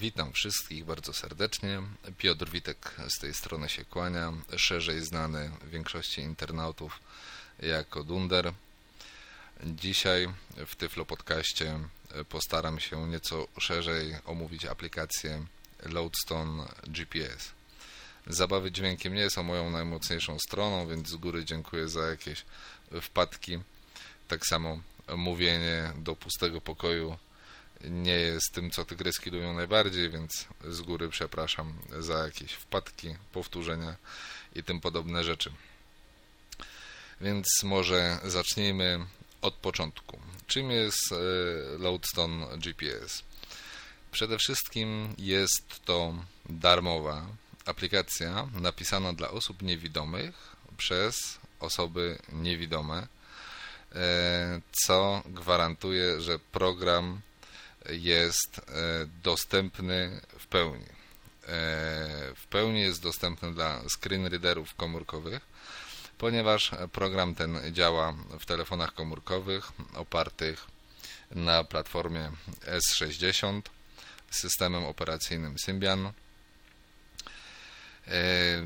Witam wszystkich bardzo serdecznie. Piotr Witek z tej strony się kłania, szerzej znany większości internautów jako Dunder. Dzisiaj w Tyflo Podcaście postaram się nieco szerzej omówić aplikację Loadstone GPS. Zabawy dźwiękiem nie są moją najmocniejszą stroną, więc z góry dziękuję za jakieś wpadki. Tak samo mówienie do pustego pokoju nie jest tym, co tygryski lubią najbardziej, więc z góry przepraszam za jakieś wpadki, powtórzenia i tym podobne rzeczy. Więc może zacznijmy od początku. Czym jest e, Loadstone GPS? Przede wszystkim jest to darmowa aplikacja napisana dla osób niewidomych przez osoby niewidome, e, co gwarantuje, że program jest e, dostępny w pełni. E, w pełni jest dostępny dla screen readerów komórkowych, ponieważ program ten działa w telefonach komórkowych opartych na platformie S60 z systemem operacyjnym Symbian. E,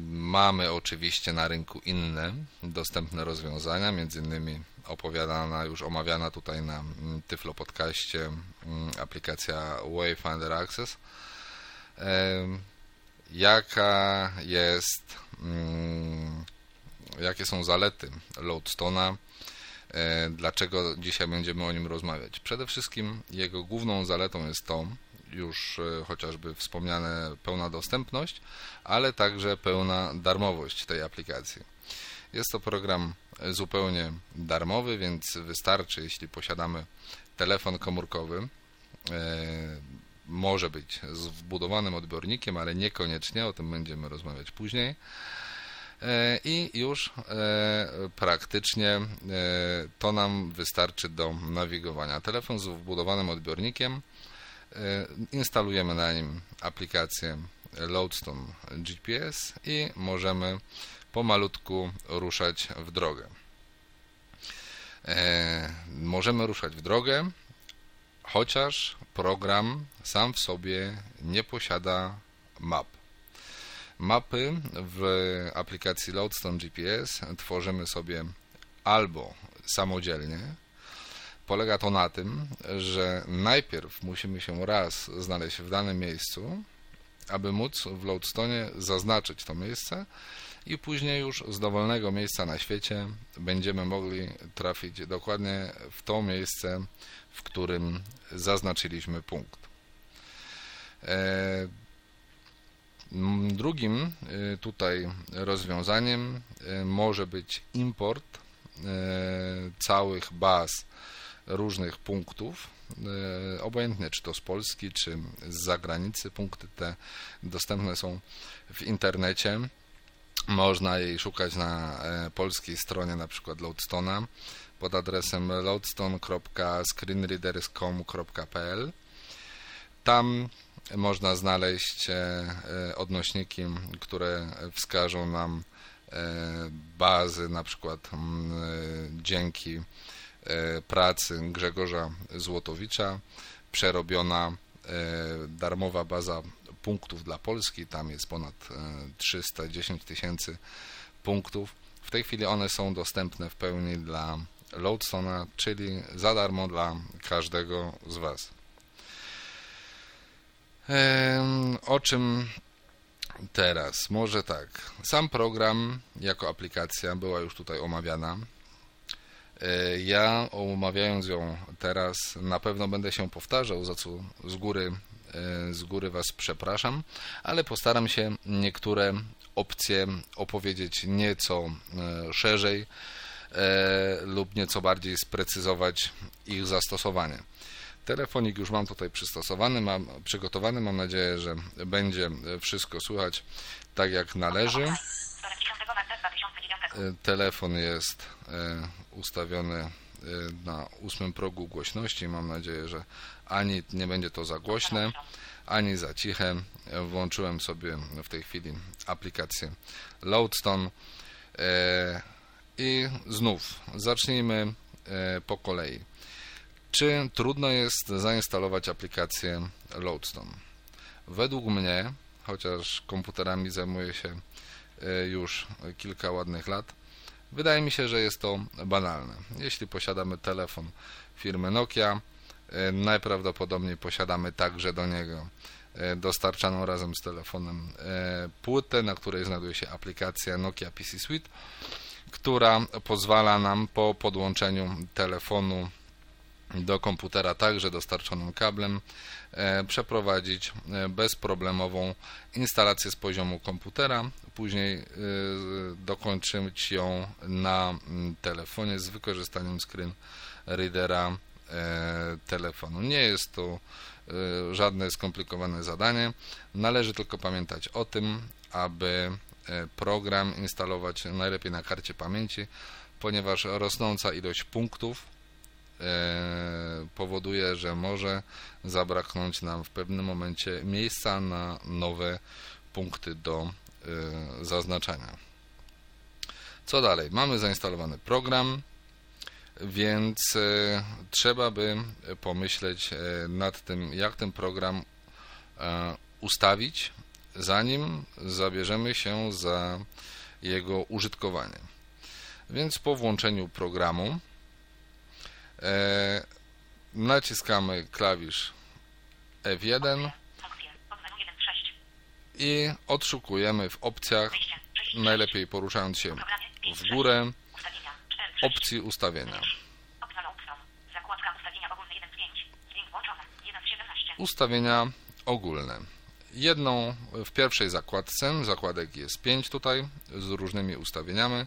mamy oczywiście na rynku inne dostępne rozwiązania, między innymi opowiadana, już omawiana tutaj na mm, Tyflo Podcaście mm, aplikacja Wayfinder Access. Jaka jest, mm, jakie są zalety Loadstone'a? E, dlaczego dzisiaj będziemy o nim rozmawiać? Przede wszystkim jego główną zaletą jest to, już e, chociażby wspomniane pełna dostępność, ale także pełna darmowość tej aplikacji. Jest to program zupełnie darmowy, więc wystarczy, jeśli posiadamy telefon komórkowy, e, może być z wbudowanym odbiornikiem, ale niekoniecznie, o tym będziemy rozmawiać później. E, I już e, praktycznie to nam wystarczy do nawigowania. Telefon z wbudowanym odbiornikiem, instalujemy na nim aplikację Loadstone GPS i możemy pomalutku ruszać w drogę. E, możemy ruszać w drogę, chociaż program sam w sobie nie posiada map. Mapy w aplikacji Loadstone GPS tworzymy sobie albo samodzielnie. Polega to na tym, że najpierw musimy się raz znaleźć w danym miejscu, aby móc w Loadstone zaznaczyć to miejsce i później już z dowolnego miejsca na świecie będziemy mogli trafić dokładnie w to miejsce, w którym zaznaczyliśmy punkt. E, drugim e, tutaj rozwiązaniem e, może być import całych baz różnych punktów, obojętnie czy to z Polski, czy z zagranicy. Punkty te dostępne są w internecie można jej szukać na e, polskiej stronie na przykład Loadstone'a pod adresem loadstone.screenreaders.com.pl Tam można znaleźć e, e, odnośniki, które wskażą nam bazy, na przykład dzięki pracy Grzegorza Złotowicza. Przerobiona darmowa baza punktów dla Polski, tam jest ponad 310 e, tysięcy punktów. W tej chwili one są dostępne w pełni dla Loadstone'a, czyli za darmo dla każdego z Was. O czym teraz? Może tak. Sam program jako aplikacja była już tutaj omawiana. E, ja omawiając ją teraz na pewno będę się powtarzał, za co z góry z góry Was przepraszam, ale postaram się niektóre opcje opowiedzieć nieco e, szerzej e, lub nieco bardziej sprecyzować ich zastosowanie. Telefonik już mam tutaj przystosowany, mam przygotowany. Mam nadzieję, że będzie wszystko słychać tak jak należy. Telefon jest ustawiony na ósmym progu głośności. Mam nadzieję, że ani nie będzie to za głośne, ani za ciche. Włączyłem sobie w tej chwili aplikację Loadstone e, i znów zacznijmy e, po kolei. Czy trudno jest zainstalować aplikację Loadstone? według mnie, chociaż komputerami zajmuję się już kilka ładnych lat, wydaje mi się, że jest to banalne. Jeśli posiadamy telefon firmy Nokia, najprawdopodobniej posiadamy także do niego dostarczaną razem z telefonem płytę, na której znajduje się aplikacja Nokia PC Suite która pozwala nam po podłączeniu telefonu do komputera także dostarczonym kablem e, przeprowadzić e, bezproblemową instalację z poziomu komputera, później e, dokończyć ją na mm, telefonie z wykorzystaniem screen readera telefonu. Nie jest to żadne skomplikowane zadanie, należy tylko pamiętać o tym, aby E, program instalować najlepiej na karcie pamięci, ponieważ rosnąca ilość punktów e, powoduje, że może zabraknąć nam w pewnym momencie miejsca na nowe punkty do e, zaznaczania. Co dalej? Mamy zainstalowany program, więc trzeba by pomyśleć nad tym, jak ten program ustawić, zanim zabierzemy się za jego użytkowanie. Więc po włączeniu programu e, naciskamy klawisz F1 i odszukujemy w opcjach, najlepiej poruszając się w górę, opcji ustawienia. Ustawienia ogólne jedną w pierwszej zakładce, zakładek jest 5 tutaj z różnymi ustawieniami,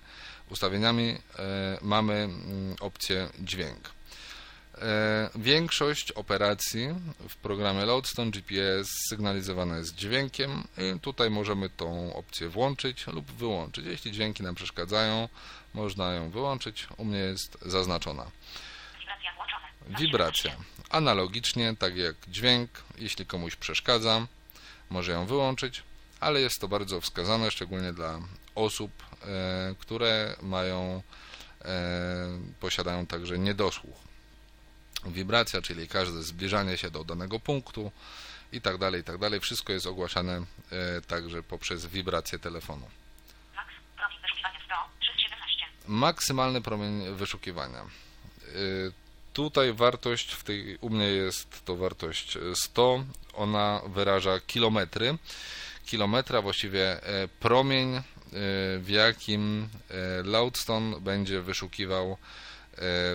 ustawieniami e, mamy mm, opcję dźwięk. E, większość operacji w programie Loadstone GPS sygnalizowana jest dźwiękiem i tutaj możemy tą opcję włączyć lub wyłączyć. Jeśli dźwięki nam przeszkadzają, można ją wyłączyć. U mnie jest zaznaczona. Wibracja. Analogicznie, tak jak dźwięk, jeśli komuś przeszkadza, może ją wyłączyć, ale jest to bardzo wskazane, szczególnie dla osób, e, które mają, e, posiadają także niedosłuch. Wibracja, czyli każde zbliżanie się do danego punktu i tak dalej, i tak dalej. Wszystko jest ogłaszane e, także poprzez wibrację telefonu. Maksymalny promień wyszukiwania. Tutaj wartość w tej u mnie jest to wartość 100. Ona wyraża kilometry. Kilometra właściwie e, promień, e, w jakim e, Loudstone będzie wyszukiwał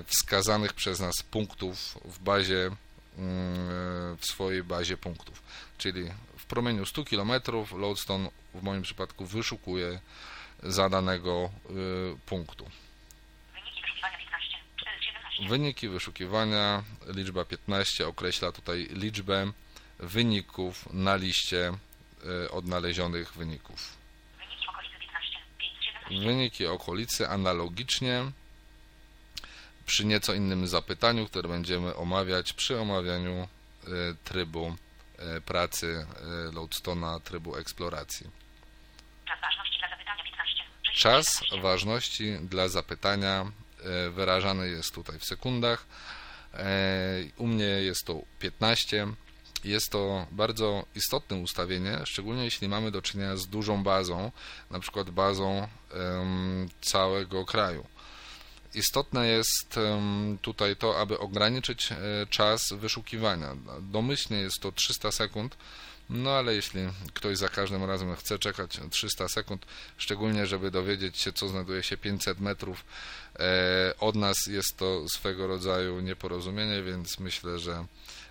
wskazanych przez nas punktów w bazie mm, w swojej bazie punktów. Czyli w promieniu 100 km Loadstone w moim przypadku wyszukuje zadanego punktu. Wyniki wyszukiwania, liczba 15 określa tutaj liczbę wyników na liście e, odnalezionych wyników. Wyniki okolicy analogicznie przy nieco innym zapytaniu, które będziemy omawiać przy omawianiu e, trybu e, pracy Lodestona, trybu eksploracji. Czas ważności dla zapytania E, wyrażany jest tutaj w sekundach. E, u mnie jest to 15. Jest to bardzo istotne ustawienie, szczególnie jeśli mamy do czynienia z dużą bazą, na przykład bazą całego kraju. Istotne jest tutaj to, aby ograniczyć e, czas wyszukiwania. Domyślnie jest to 300 sekund, no ale jeśli ktoś za każdym razem chce czekać 300 sekund, szczególnie żeby dowiedzieć się, co znajduje się 500 metrów e, od nas, jest to swego rodzaju nieporozumienie, więc myślę, że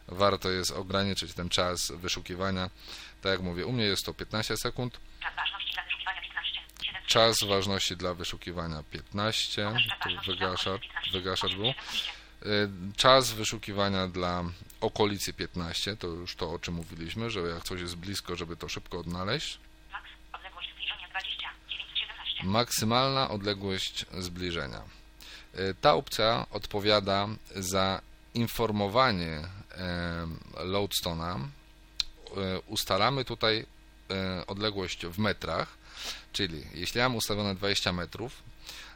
warto jest ograniczyć ten czas wyszukiwania. Tak jak mówię, u mnie jest to 15 sekund. Czas ważności dla wyszukiwania 15. Tu wygaszacz, wygaszacz był. Y, czas wyszukiwania dla okolicy 15, to już to o czym mówiliśmy, że jak coś jest blisko, żeby to szybko odnaleźć. Maksymalna odległość zbliżenia. Y, ta opcja odpowiada za informowanie Loadstone'a. Y, ustalamy tutaj odległość w metrach, czyli jeśli ja mam ustawione 20 metrów,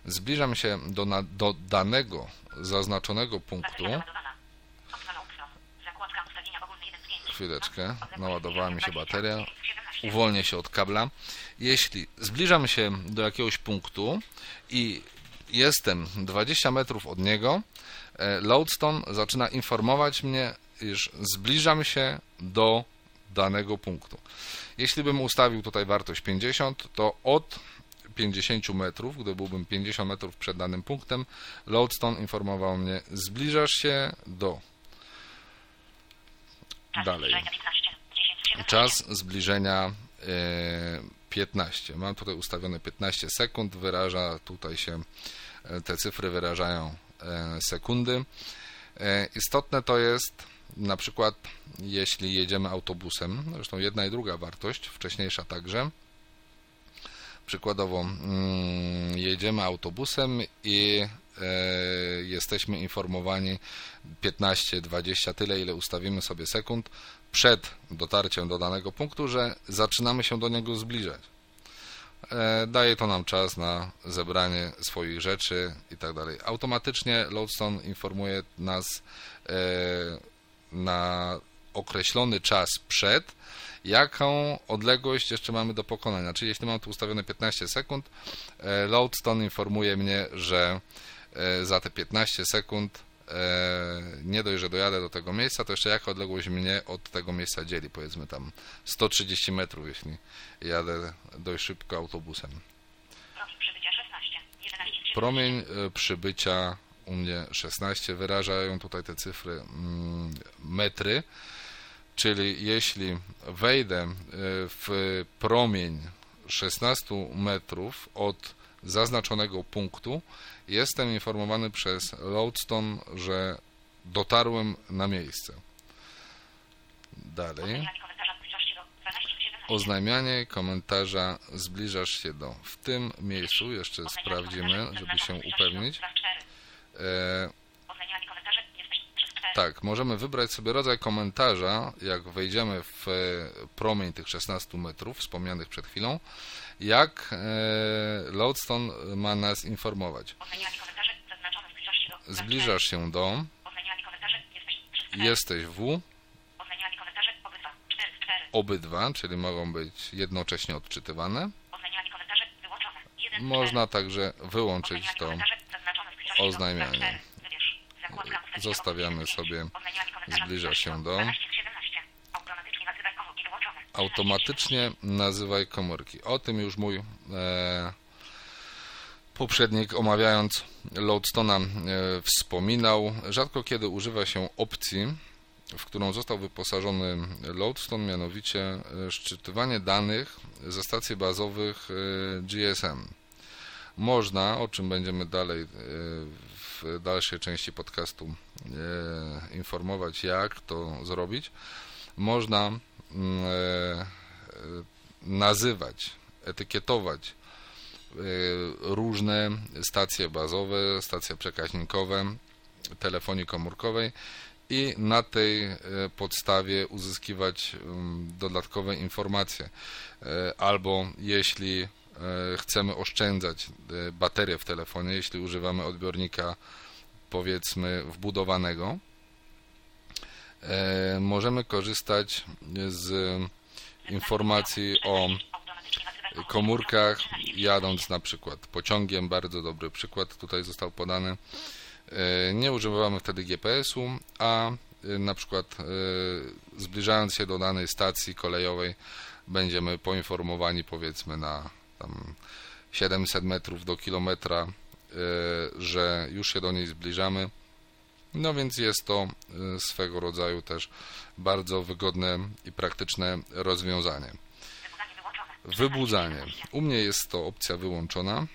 zbliżam się do, na, do danego zaznaczonego punktu chwileczkę, naładowała mi się bateria, uwolnię się od kabla. Jeśli zbliżam się do jakiegoś punktu i jestem 20 metrów od niego, e, Lodestone zaczyna informować mnie, iż zbliżam się do danego punktu. Jeśli bym ustawił tutaj wartość 50, to od 50 metrów, gdy byłbym 50 metrów przed danym punktem, Lodestone informował mnie, zbliżasz się do dalej. Czas zbliżenia 15. Mam tutaj ustawione 15 sekund, wyraża tutaj się, e, te cyfry wyrażają e, sekundy. E, istotne to jest na przykład, jeśli jedziemy autobusem, zresztą jedna i druga wartość, wcześniejsza także. Przykładowo, mm, jedziemy autobusem i jesteśmy informowani 15, 20, tyle ile ustawimy sobie sekund przed dotarciem do danego punktu, że zaczynamy się do niego zbliżać. E, daje to nam czas na zebranie swoich rzeczy i tak dalej. Automatycznie Lodestone informuje nas e, na określony czas przed, jaką odległość jeszcze mamy do pokonania. Czyli jeśli mam tu ustawione 15 sekund, e, Lodestone informuje mnie, że za te 15 sekund E, nie dość, że dojadę do tego miejsca, to jeszcze jaka odległość mnie od tego miejsca dzieli, powiedzmy tam 130 metrów, jeśli jadę dość szybko autobusem. Promień e, przybycia u mnie 16, wyrażają tutaj te cyfry mm, metry, czyli jeśli wejdę e, w promień 16 metrów od zaznaczonego punktu, jestem informowany przez Lodestone, że dotarłem na miejsce. Dalej. Oznajmianie komentarza zbliżasz się do. W tym miejscu jeszcze sprawdzimy, żeby się upewnić. E, tak, możemy wybrać sobie rodzaj komentarza, jak wejdziemy w promień tych 16 metrów wspomnianych przed chwilą jak e, Lodestone ma nas informować. Zbliżasz się do. Jesteś w. Obydwa, czyli mogą być jednocześnie odczytywane. Można także wyłączyć to oznajmianie. Zostawiamy sobie. Zbliża się do automatycznie nazywaj komórki. O tym już mój e, poprzednik omawiając Loadstone'a e, wspominał. Rzadko kiedy używa się opcji, w którą został wyposażony Loadstone, mianowicie e, szczytywanie danych ze stacji bazowych e, GSM. Można, o czym będziemy dalej e, w dalszej części podcastu e, informować, jak to zrobić, można Mm, e, nazywać, etykietować różne stacje bazowe, stacje przekaźnikowe telefonii komórkowej i na tej podstawie uzyskiwać mm, dodatkowe informacje. Albo jeśli chcemy oszczędzać baterię w telefonie, jeśli używamy odbiornika powiedzmy wbudowanego, E, możemy korzystać z informacji o komórkach jadąc na przykład pociągiem, bardzo dobry przykład tutaj został podany. E, nie używamy wtedy GPS-u, a e, na przykład zbliżając się do danej stacji kolejowej będziemy poinformowani powiedzmy na tam 700 metrów do kilometra, że już się do niej zbliżamy no więc jest to y, swego rodzaju też bardzo wygodne i praktyczne rozwiązanie. Wybudzanie. U mnie jest to opcja wyłączona.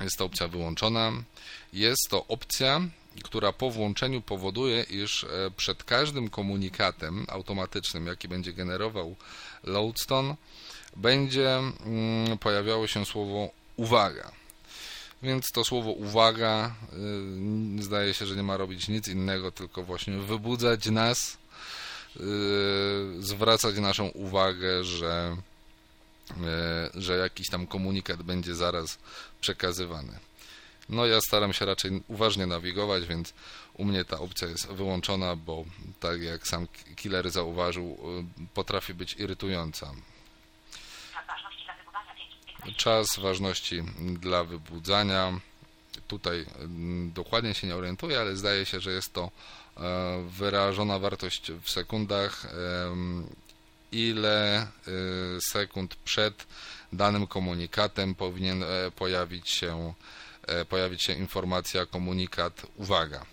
Jest to opcja wyłączona. Jest to opcja, która po włączeniu powoduje, iż e, przed każdym komunikatem automatycznym, jaki będzie generował Loadstone, będzie mm, pojawiało się słowo uwaga. Więc to słowo uwaga y, zdaje się, że nie ma robić nic innego, tylko właśnie wybudzać nas, y, zwracać naszą uwagę, że, y, że jakiś tam komunikat będzie zaraz przekazywany. No ja staram się raczej uważnie nawigować, więc u mnie ta opcja jest wyłączona, bo tak jak sam killer zauważył, potrafi być irytująca. Czas ważności dla wybudzania. Tutaj mm, dokładnie się nie orientuję, ale zdaje się, że jest to e, wyrażona wartość w sekundach, ile y, sekund przed danym komunikatem powinien e, pojawić się, e, pojawić się informacja, komunikat, uwaga.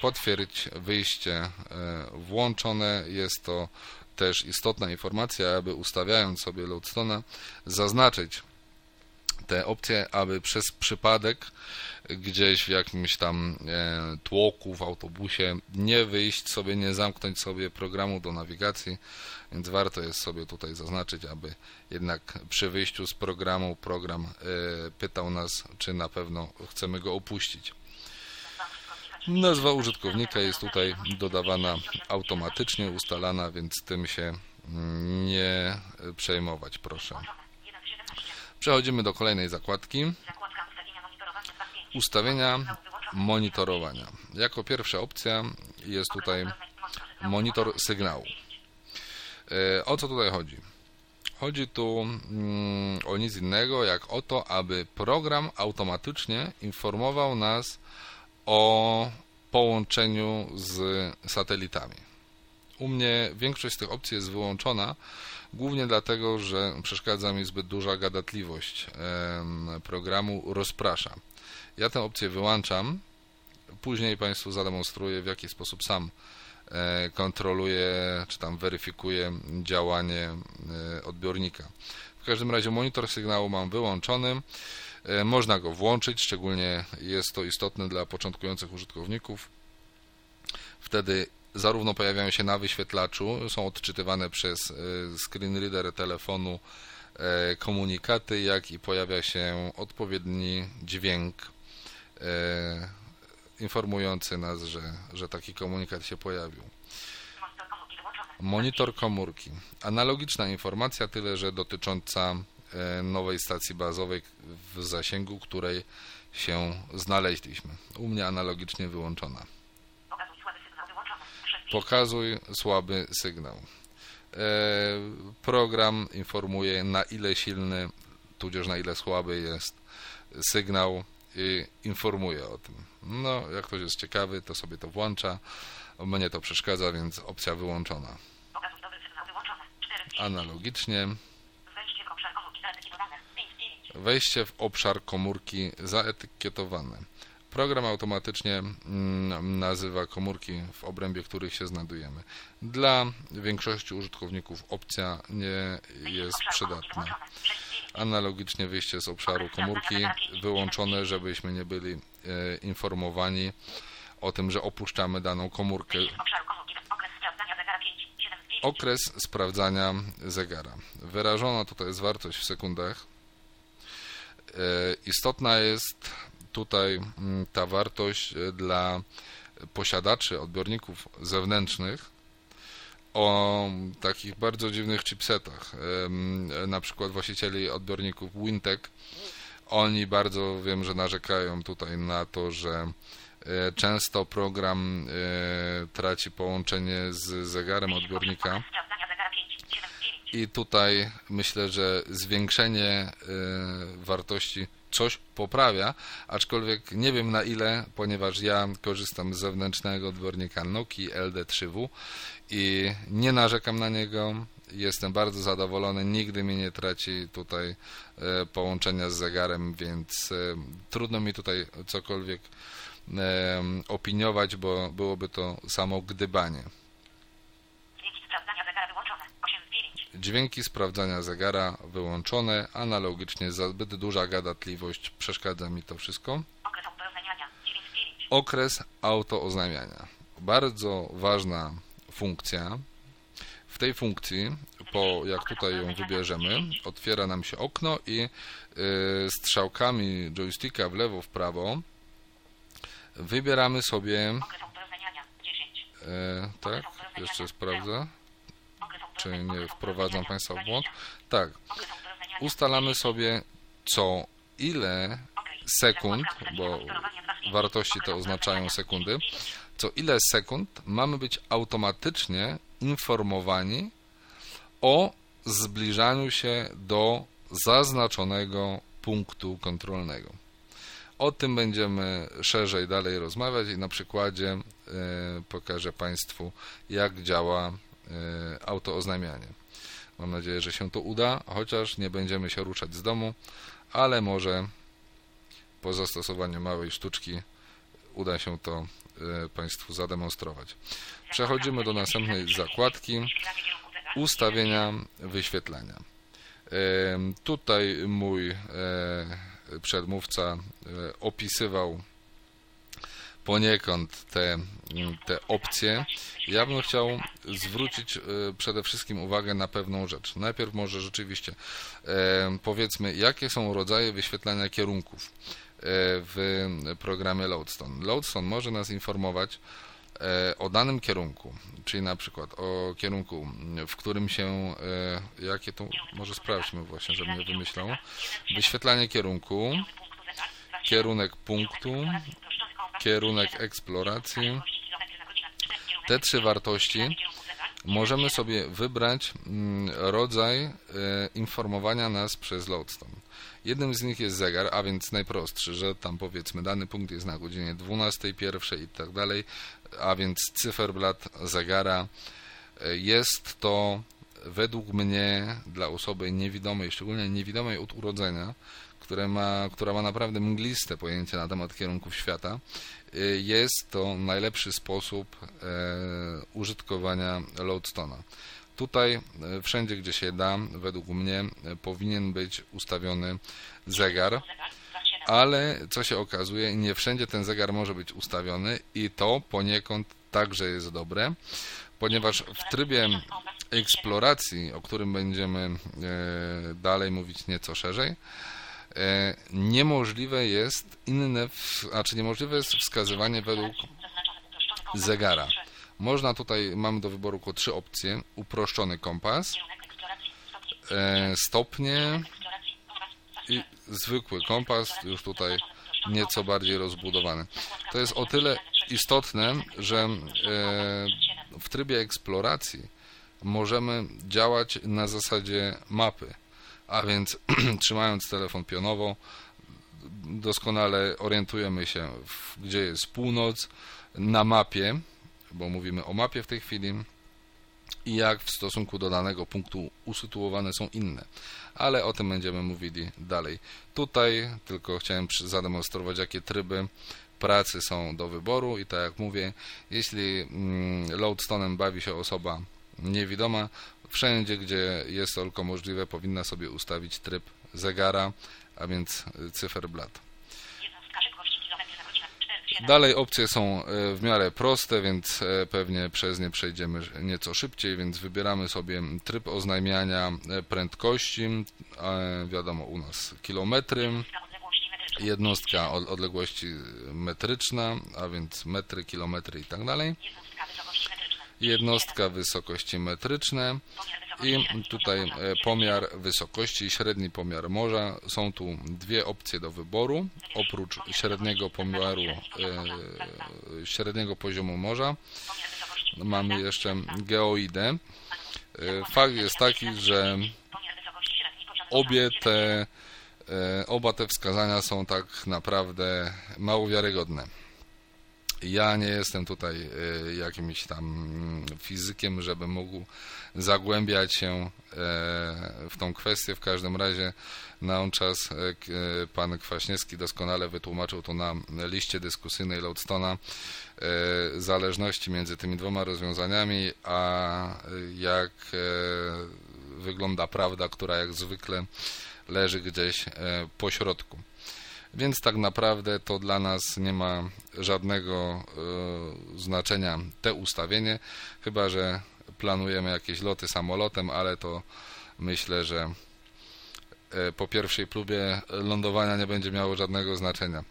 Potwierdź wyjście włączone. Jest to też istotna informacja, aby ustawiając sobie loadstone zaznaczyć te opcje, aby przez przypadek gdzieś w jakimś tam e, tłoku, w autobusie nie wyjść sobie, nie zamknąć sobie programu do nawigacji, więc warto jest sobie tutaj zaznaczyć, aby jednak przy wyjściu z programu program e, pytał nas, czy na pewno chcemy go opuścić. Nazwa użytkownika jest tutaj dodawana automatycznie, ustalana, więc tym się nie przejmować, proszę. Przechodzimy do kolejnej zakładki. Ustawienia monitorowania. Jako pierwsza opcja jest tutaj monitor sygnału. E, o co tutaj chodzi? Chodzi tu mm, o nic innego jak o to, aby program automatycznie informował nas o połączeniu z satelitami. U mnie większość z tych opcji jest wyłączona, głównie dlatego, że przeszkadza mi zbyt duża gadatliwość programu, rozprasza. Ja tę opcję wyłączam, później Państwu zademonstruję, w jaki sposób sam e, kontroluję, czy tam weryfikuję działanie e, odbiornika. W każdym razie monitor sygnału mam wyłączony. E, można go włączyć, szczególnie jest to istotne dla początkujących użytkowników. Wtedy zarówno pojawiają się na wyświetlaczu, są odczytywane przez e, screen reader telefonu e, komunikaty, jak i pojawia się odpowiedni dźwięk informujący nas, że, że taki komunikat się pojawił. Monitor komórki. Analogiczna informacja, tyle że dotycząca nowej stacji bazowej w zasięgu, której się znaleźliśmy. U mnie analogicznie wyłączona. Pokazuj słaby sygnał. E, program informuje na ile silny, tudzież na ile słaby jest sygnał i informuje o tym. No, jak ktoś jest ciekawy, to sobie to włącza. Mnie to przeszkadza, więc opcja wyłączona. Analogicznie wejście w obszar komórki zaetykietowane. Program automatycznie mm, nazywa komórki, w obrębie których się znajdujemy. Dla większości użytkowników opcja nie jest przydatna. Analogicznie wyjście z obszaru komórki wyłączone, żebyśmy nie byli e, informowani o tym, że opuszczamy daną komórkę. Okres sprawdzania zegara. Wyrażona tutaj jest wartość w sekundach. E, istotna jest tutaj mm, ta wartość e, dla posiadaczy odbiorników zewnętrznych o takich bardzo dziwnych chipsetach. Na przykład właścicieli odbiorników Wintec, oni bardzo wiem, że narzekają tutaj na to, że e, często program traci połączenie z zegarem odbiornika i tutaj myślę, że zwiększenie e, wartości coś poprawia, aczkolwiek nie wiem na ile, ponieważ ja korzystam z zewnętrznego odbiornika Nokia LD3W i nie narzekam na niego, jestem bardzo zadowolony, nigdy mi nie traci tutaj e, połączenia z zegarem, więc e, trudno mi tutaj cokolwiek opiniować, bo byłoby to samo gdybanie. Dźwięki sprawdzania zegara wyłączone, analogicznie za zbyt duża gadatliwość przeszkadza mi to wszystko. Okres autooznajmiania. Bardzo ważna funkcja. W tej funkcji, po jak tutaj ją wybierzemy, otwiera nam się okno i y, strzałkami joysticka w lewo, w prawo wybieramy sobie. E, tak, jeszcze sprawdzę czy nie wprowadzam Państwa w błąd. Tak, ustalamy sobie, co ile sekund, bo wartości te oznaczają sekundy, co ile sekund mamy być automatycznie informowani o zbliżaniu się do zaznaczonego punktu kontrolnego. O tym będziemy szerzej dalej rozmawiać i na przykładzie e, pokażę Państwu, jak działa e, autooznajmianie. Mam nadzieję, że się to uda, chociaż nie będziemy się ruszać z domu, ale może po zastosowaniu małej sztuczki uda się to e, Państwu zademonstrować. Przechodzimy do następnej zakładki ustawienia wyświetlania. Tutaj mój przedmówca e, opisywał poniekąd te, te opcje. Ja bym chciał zwrócić e, przede wszystkim uwagę na pewną rzecz. Najpierw może rzeczywiście e, powiedzmy, jakie są rodzaje wyświetlania kierunków w programie Loadstone. Loadstone może nas informować o danym kierunku, czyli na przykład o kierunku, w którym się, jakie to, może sprawdźmy właśnie, żebym nie wymyślał, wyświetlanie kierunku, kierunek punktu, kierunek eksploracji. Te trzy wartości możemy sobie wybrać mm, rodzaj e, informowania nas przez Lodestone. Jednym z nich jest zegar, a więc najprostszy, że tam powiedzmy dany punkt jest na godzinie 12, pierwszej i tak dalej, a więc cyferblat zegara. E, jest to według mnie dla osoby niewidomej, szczególnie niewidomej od urodzenia, które ma, która ma naprawdę mgliste pojęcie na temat kierunków świata, y, jest to najlepszy sposób e, użytkowania Loadstone'a. Tutaj e, wszędzie, gdzie się da, według mnie e, powinien być ustawiony zegar, ale co się okazuje, nie wszędzie ten zegar może być ustawiony i to poniekąd także jest dobre, ponieważ w trybie eksploracji, o którym będziemy dalej mówić nieco szerzej, niemożliwe jest inne, znaczy niemożliwe jest wskazywanie według zegara. Można tutaj, mamy do wyboru tylko trzy opcje. Uproszczony kompas, e, stopnie i zwykły kompas, już tutaj nieco bardziej rozbudowany. To jest o tyle istotne, że e, w trybie eksploracji możemy działać na zasadzie mapy a więc trzymając telefon pionowo doskonale orientujemy się, gdzie jest północ na mapie, bo mówimy o mapie w tej chwili i jak w stosunku do danego punktu usytuowane są inne. Ale o tym będziemy mówili dalej. Tutaj tylko chciałem zademonstrować, jakie tryby pracy są do wyboru i tak jak mówię, jeśli mm, loadstone'em bawi się osoba niewidoma, Wszędzie, gdzie jest tylko możliwe, powinna sobie ustawić tryb zegara, a więc cyferblat. Dalej opcje są e, w miarę proste, więc e, pewnie przez nie przejdziemy nieco szybciej, więc wybieramy sobie tryb oznajmiania e, prędkości, wiadomo u nas kilometry, jednostka odległości metryczna, a więc metry, kilometry i tak dalej jednostka wysokości metryczne i tutaj e, pomiar wysokości średni pomiar morza. Są tu dwie opcje do wyboru. Oprócz średniego pomiaru, e, średniego poziomu morza mamy jeszcze geoidę. E, fakt jest taki, że obie te, oba te wskazania są tak naprawdę mało wiarygodne. Ja nie jestem tutaj e, jakimś tam fizykiem, żeby mógł zagłębiać się e, w tą kwestię. W każdym razie na on czas e, pan Kwaśniewski doskonale wytłumaczył to na liście dyskusyjnej Loadstona zależności między tymi dwoma rozwiązaniami, a jak wygląda prawda, która jak zwykle leży gdzieś po środku. Więc tak naprawdę to dla nas nie ma żadnego y, znaczenia te ustawienie, chyba że planujemy jakieś loty samolotem, ale to myślę, że y, po pierwszej próbie lądowania nie będzie miało żadnego znaczenia.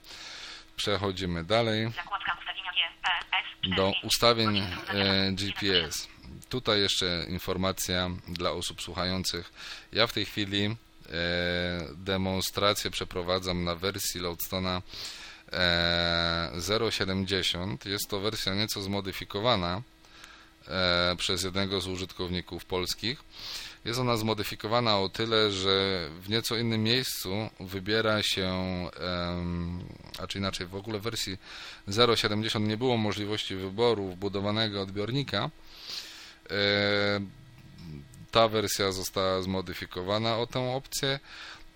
Przechodzimy dalej do ustawień GPS. Tutaj jeszcze informacja dla osób słuchających. Ja w tej chwili demonstrację przeprowadzam na wersji Loadstona 0.70. Jest to wersja nieco zmodyfikowana przez jednego z użytkowników polskich. Jest ona zmodyfikowana o tyle, że w nieco innym miejscu wybiera się, a czy inaczej, w ogóle w wersji 0.70 nie było możliwości wyboru wbudowanego odbiornika. Ta wersja została zmodyfikowana o tę opcję,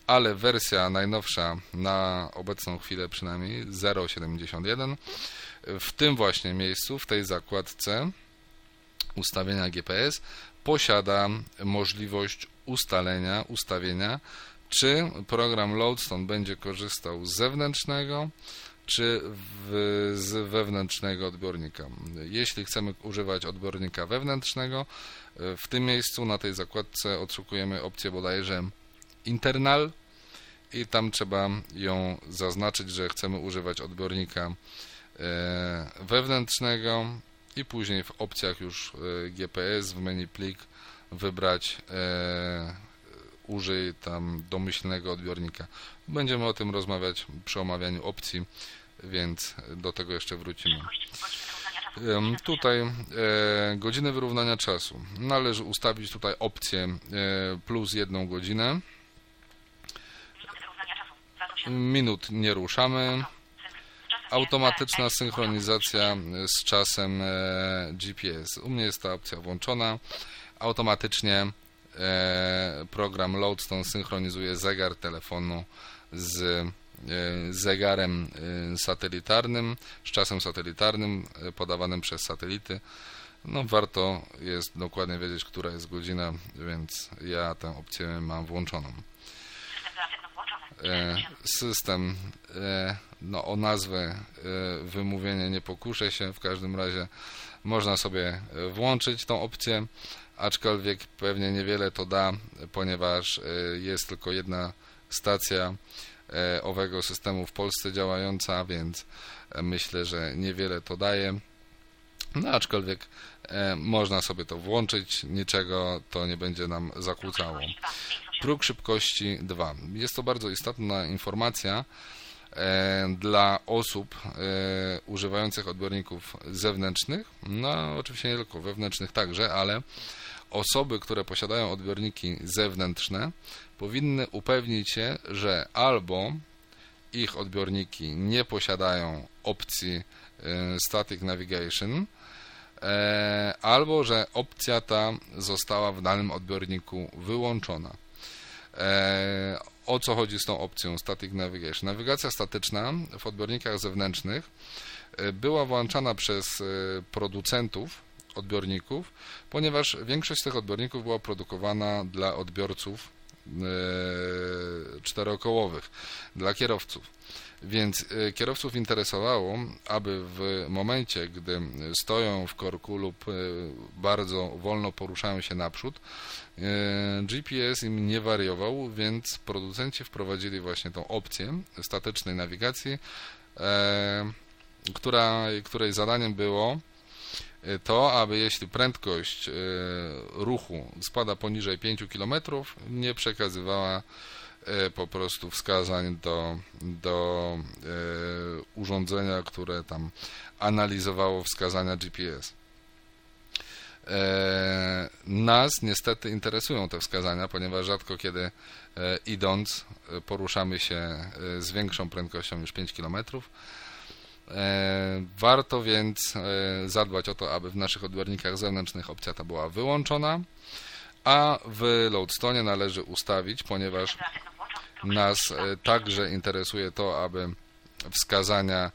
ale wersja najnowsza na obecną chwilę przynajmniej 0.71 w tym właśnie miejscu, w tej zakładce ustawienia GPS posiada możliwość ustalenia, ustawienia, czy program Loadstone będzie korzystał z zewnętrznego, czy w, z wewnętrznego odbiornika. Jeśli chcemy używać odbiornika wewnętrznego, w tym miejscu na tej zakładce odszukujemy opcję bodajże internal i tam trzeba ją zaznaczyć, że chcemy używać odbiornika e, wewnętrznego i później w opcjach już e, GPS w menu plik wybrać e, użyj tam domyślnego odbiornika. Będziemy o tym rozmawiać przy omawianiu opcji, więc do tego jeszcze wrócimy. Tutaj e, godziny wyrównania czasu. Należy ustawić tutaj opcję e, plus jedną godzinę. Minut nie ruszamy automatyczna synchronizacja z czasem e, GPS. U mnie jest ta opcja włączona. Automatycznie e, program Loadstone synchronizuje zegar telefonu z e, zegarem satelitarnym, z czasem satelitarnym podawanym przez satelity. No warto jest dokładnie wiedzieć, która jest godzina, więc ja tę opcję mam włączoną. System no, o nazwę e, wymówienie nie pokuszę się, w każdym razie można sobie e, włączyć tą opcję, aczkolwiek pewnie niewiele to da, ponieważ e, jest tylko jedna stacja owego systemu w Polsce działająca, więc myślę, że niewiele to daje. No aczkolwiek można sobie to włączyć, niczego to nie będzie nam zakłócało. Próg szybkości 2. Jest to bardzo istotna informacja, E, dla osób e, używających odbiorników zewnętrznych, no oczywiście nie tylko wewnętrznych także, ale osoby, które posiadają odbiorniki zewnętrzne powinny upewnić się, że albo ich odbiorniki nie posiadają opcji e, Static Navigation, albo że opcja ta została w danym odbiorniku wyłączona o co chodzi z tą opcją Static Navigation. Nawigacja statyczna w odbiornikach zewnętrznych e, była włączana przez e, producentów odbiorników, ponieważ większość z tych odbiorników była produkowana dla odbiorców e, czterokołowych, dla kierowców. Więc kierowców interesowało, aby w momencie, gdy stoją w korku lub bardzo wolno poruszają się naprzód, E, GPS im nie wariował, więc producenci wprowadzili właśnie tą opcję statycznej nawigacji, e, która, której zadaniem było e, to, aby jeśli prędkość ruchu spada poniżej 5 km, nie przekazywała po prostu wskazań do, do urządzenia, które tam analizowało wskazania GPS. Nas niestety interesują te wskazania, ponieważ rzadko kiedy idąc poruszamy się z większą prędkością niż 5 km. Warto więc zadbać o to, aby w naszych odbiornikach zewnętrznych opcja ta była wyłączona, a w Loadstone należy ustawić, ponieważ nas także interesuje to, aby wskazania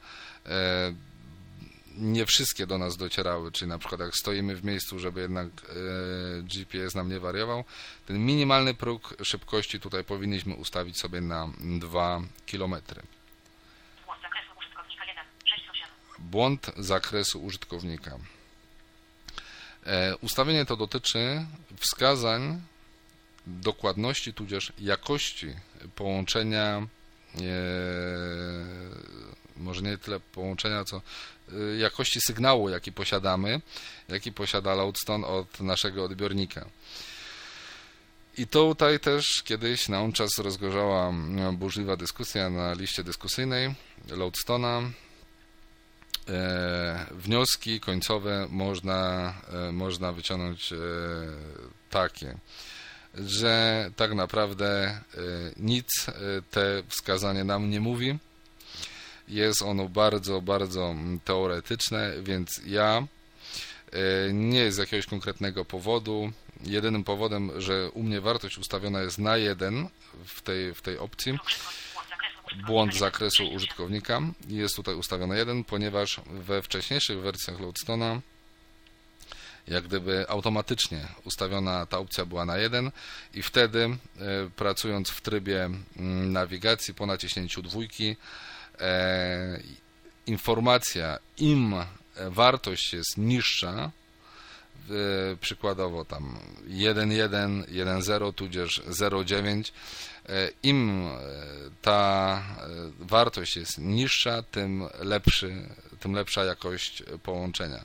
nie wszystkie do nas docierały, czyli na przykład jak stoimy w miejscu, żeby jednak e, GPS nam nie wariował, ten minimalny próg szybkości tutaj powinniśmy ustawić sobie na 2 km. Błąd zakresu użytkownika. E, ustawienie to dotyczy wskazań dokładności tudzież jakości połączenia e, może nie tyle połączenia, co y, jakości sygnału, jaki posiadamy, jaki posiada Loudstone od naszego odbiornika. I tutaj też kiedyś na czas rozgorzała burzliwa dyskusja na liście dyskusyjnej Lodestona. E, wnioski końcowe można, e, można wyciągnąć e, takie, że tak naprawdę nic te wskazanie nam nie mówi. Jest ono bardzo, bardzo teoretyczne, więc ja nie z jakiegoś konkretnego powodu. Jedynym powodem, że u mnie wartość ustawiona jest na 1 w tej, w tej opcji, błąd zakresu użytkownika. Jest tutaj ustawiony 1, ponieważ we wcześniejszych wersjach Loadstone'a jak gdyby automatycznie ustawiona ta opcja była na 1 i wtedy e, pracując w trybie mm, nawigacji po naciśnięciu dwójki e, informacja im wartość jest niższa e, przykładowo tam 1.1, 1.0 tudzież 0.9 im ta wartość jest niższa, tym lepszy, tym lepsza jakość połączenia.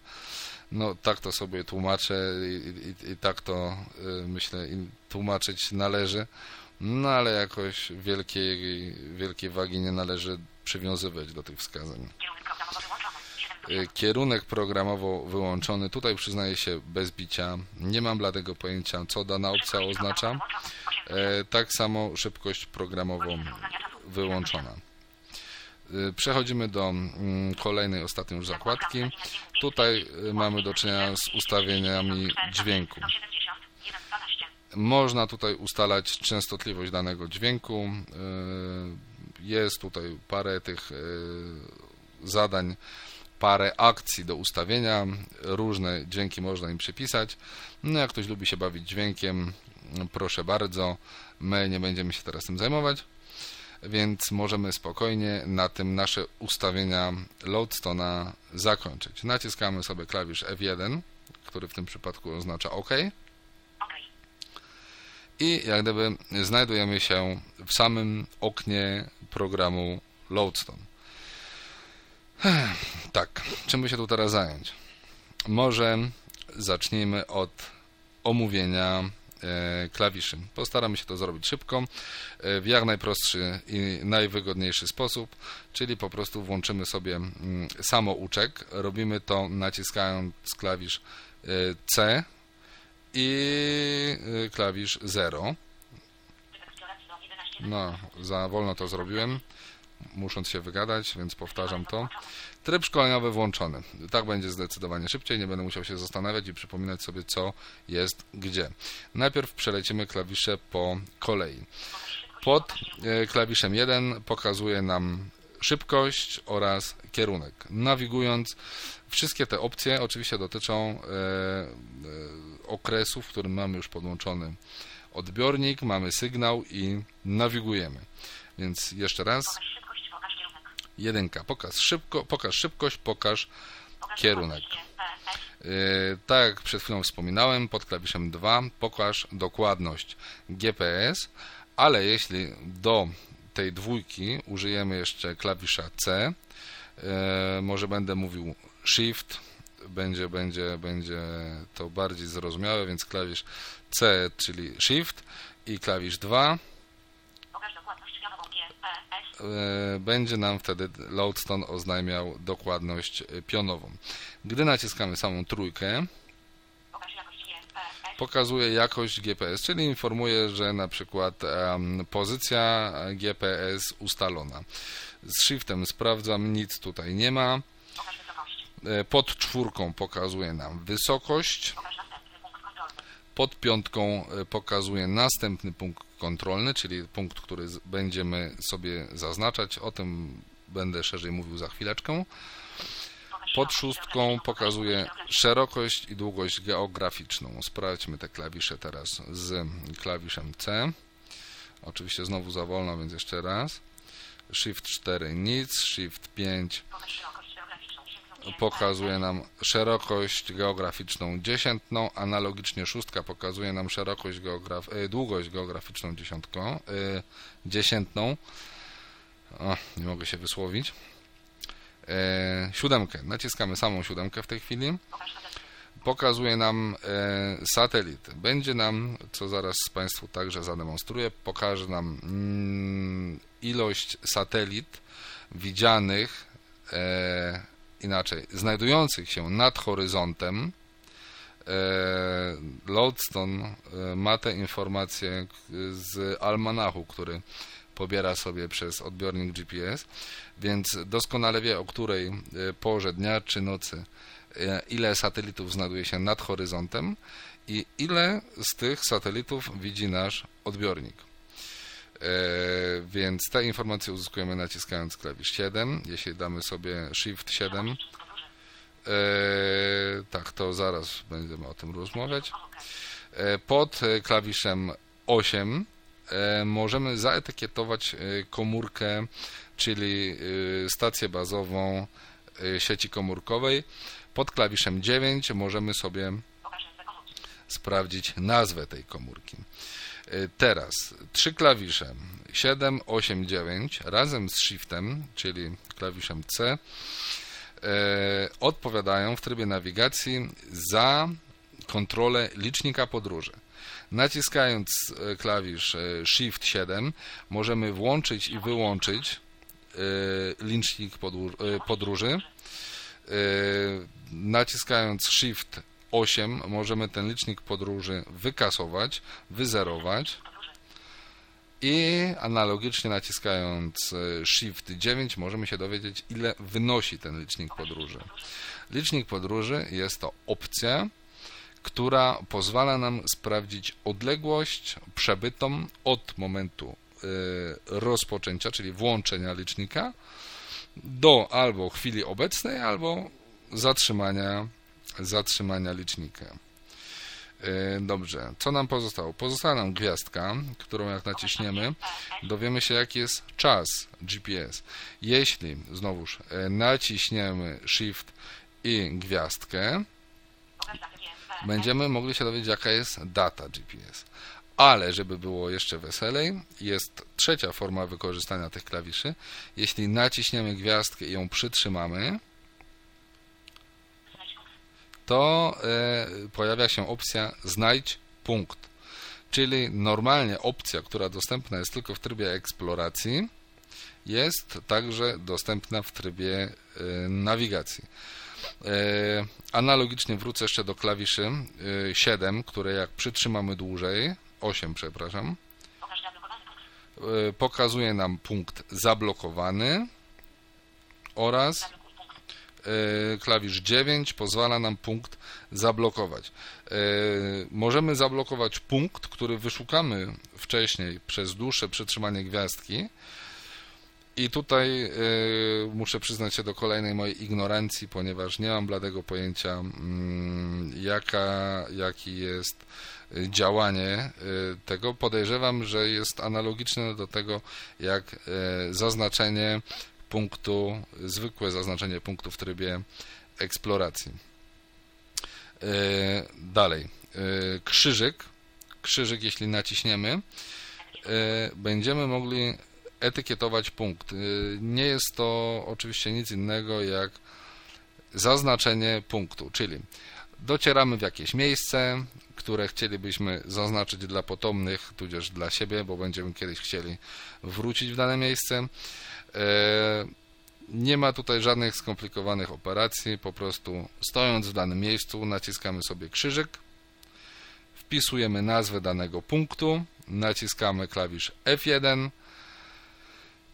No tak to sobie tłumaczę i, i, i tak to myślę tłumaczyć należy, no ale jakoś wielkiej, wielkiej wagi nie należy przywiązywać do tych wskazań. Kierunek programowo wyłączony. Tutaj przyznaję się bez bicia. Nie mam bladego pojęcia, co dana opcja oznacza. E, tak samo szybkość programowo wyłączona. Y, przechodzimy do mm, kolejnej, ostatniej już zakładki. Tutaj y, mamy do czynienia z ustawieniami dźwięku. Można tutaj ustalać częstotliwość danego dźwięku. Jest tutaj parę tych zadań, parę akcji do ustawienia. Różne dźwięki można im przypisać. No jak ktoś lubi się bawić dźwiękiem, proszę bardzo. My nie będziemy się teraz tym zajmować więc możemy spokojnie na tym nasze ustawienia Loadstone'a zakończyć. Naciskamy sobie klawisz F1, który w tym przypadku oznacza OK. I jak gdyby znajdujemy się w samym oknie programu Loadstone. Tak, czym by się tu teraz zająć? Może zacznijmy od omówienia klawiszy. Postaramy się to zrobić szybko, e, w jak najprostszy i najwygodniejszy sposób, czyli po prostu włączymy sobie mm, samouczek. Robimy to naciskając klawisz e, C i klawisz 0. No, za wolno to zrobiłem, musząc się wygadać, więc powtarzam to. Tryb szkoleniowy włączony. Tak będzie zdecydowanie szybciej, nie będę musiał się zastanawiać i przypominać sobie, co jest gdzie. Najpierw przelecimy klawisze po kolei. Pod e, klawiszem 1 pokazuje nam szybkość oraz kierunek. Nawigując, wszystkie te opcje oczywiście dotyczą e, e, okresu, w którym mamy już podłączony odbiornik, mamy sygnał i nawigujemy. Więc jeszcze raz Jedynka. Pokaż, szybko, pokaż szybkość, pokaż kierunek. Yy, tak jak przed chwilą wspominałem, pod klawiszem 2 pokaż dokładność GPS, ale jeśli do tej dwójki użyjemy jeszcze klawisza C, yy, może będę mówił Shift, będzie, będzie, będzie to bardziej zrozumiałe, więc klawisz C, czyli Shift i klawisz 2 E, będzie nam wtedy Loadstone oznajmiał dokładność e, pionową. Gdy naciskamy samą trójkę, pokazuje jakość GPS, czyli informuje, że na przykład pozycja GPS ustalona. Z shiftem sprawdzam, nic tutaj nie ma. E, pod czwórką pokazuje nam wysokość. Pod piątką pokazuje następny punkt kontrolny, czyli punkt, który będziemy sobie zaznaczać. O tym będę szerzej mówił za chwileczkę. Pod szóstką pokazuje szerokość i długość geograficzną. Sprawdźmy te klawisze teraz z klawiszem C. Oczywiście znowu za wolno, więc jeszcze raz. Shift 4 nic, Shift 5 pokazuje nam szerokość geograficzną dziesiętną, analogicznie szóstka pokazuje nam szerokość geograf e, długość geograficzną dziesiątką, y, dziesiętną. O, nie mogę się wysłowić. E, siódemkę. Naciskamy samą siódemkę w tej chwili. pokazuje nam satelity. Będzie nam, co zaraz Państwu także zademonstruję, pokaże nam mm, ilość satelit widzianych, inaczej, znajdujących się nad horyzontem E, Lodestone e, ma te informacje z almanachu, który pobiera sobie przez odbiornik GPS, więc doskonale wie o której e, porze dnia czy nocy ile satelitów znajduje się nad horyzontem i ile z tych satelitów widzi nasz odbiornik. Więc te informacje uzyskujemy naciskając klawisz 7. Jeśli damy sobie Shift 7, E, tak, to zaraz będziemy o tym rozmawiać. E, pod klawiszem 8 e, możemy zaetykietować komórkę, czyli stację bazową sieci komórkowej. Pod klawiszem 9 możemy sobie sprawdzić nazwę tej komórki. Teraz trzy klawisze 7, 8, 9 razem z Shiftem, czyli klawiszem C E, odpowiadają w trybie nawigacji za kontrolę licznika podróży. Naciskając e, klawisz Shift 7 możemy włączyć i wyłączyć licznik podróży. Naciskając Shift 8 możemy ten licznik podróży wykasować, wyzerować i analogicznie naciskając e, Shift 9 możemy się dowiedzieć ile wynosi ten licznik podróży. Licznik podróży jest to opcja, która pozwala nam sprawdzić odległość przebytą od momentu e, rozpoczęcia, czyli włączenia licznika do albo chwili obecnej, albo zatrzymania, zatrzymania licznika. E, dobrze, co nam pozostało? Pozostała nam gwiazdka, którą jak naciśniemy, dowiemy się jaki jest czas GPS. Jeśli znowuż e, naciśniemy Shift i gwiazdkę, będziemy mogli się dowiedzieć jaka jest data GPS. Ale żeby było jeszcze weselej, jest trzecia forma wykorzystania tych klawiszy. Jeśli naciśniemy gwiazdkę i ją przytrzymamy, to e, pojawia się opcja znajdź punkt. Czyli normalnie opcja, która dostępna jest tylko w trybie eksploracji, jest także dostępna w trybie e, nawigacji. E, analogicznie wrócę jeszcze do klawiszy 7, które jak przytrzymamy dłużej, 8 przepraszam, pokazuje nam punkt zablokowany oraz klawisz 9 pozwala nam punkt zablokować. E, możemy zablokować punkt, który wyszukamy wcześniej przez dłuższe przytrzymanie gwiazdki. I tutaj e, muszę przyznać się do kolejnej mojej ignorancji, ponieważ nie mam bladego pojęcia, mm, jaka, jaki jest działanie tego. Podejrzewam, że jest analogiczne do tego, jak zaznaczenie punktu, zwykłe zaznaczenie punktu w trybie eksploracji. E, dalej, e, krzyżyk, krzyżyk jeśli naciśniemy, e, będziemy mogli etykietować punkt. Nie jest to oczywiście nic innego jak zaznaczenie punktu, czyli docieramy w jakieś miejsce, które chcielibyśmy zaznaczyć dla potomnych, tudzież dla siebie, bo będziemy kiedyś chcieli wrócić w dane miejsce. E, nie ma tutaj żadnych skomplikowanych operacji, po prostu stojąc w danym miejscu naciskamy sobie krzyżyk, wpisujemy nazwę danego punktu, naciskamy klawisz F1,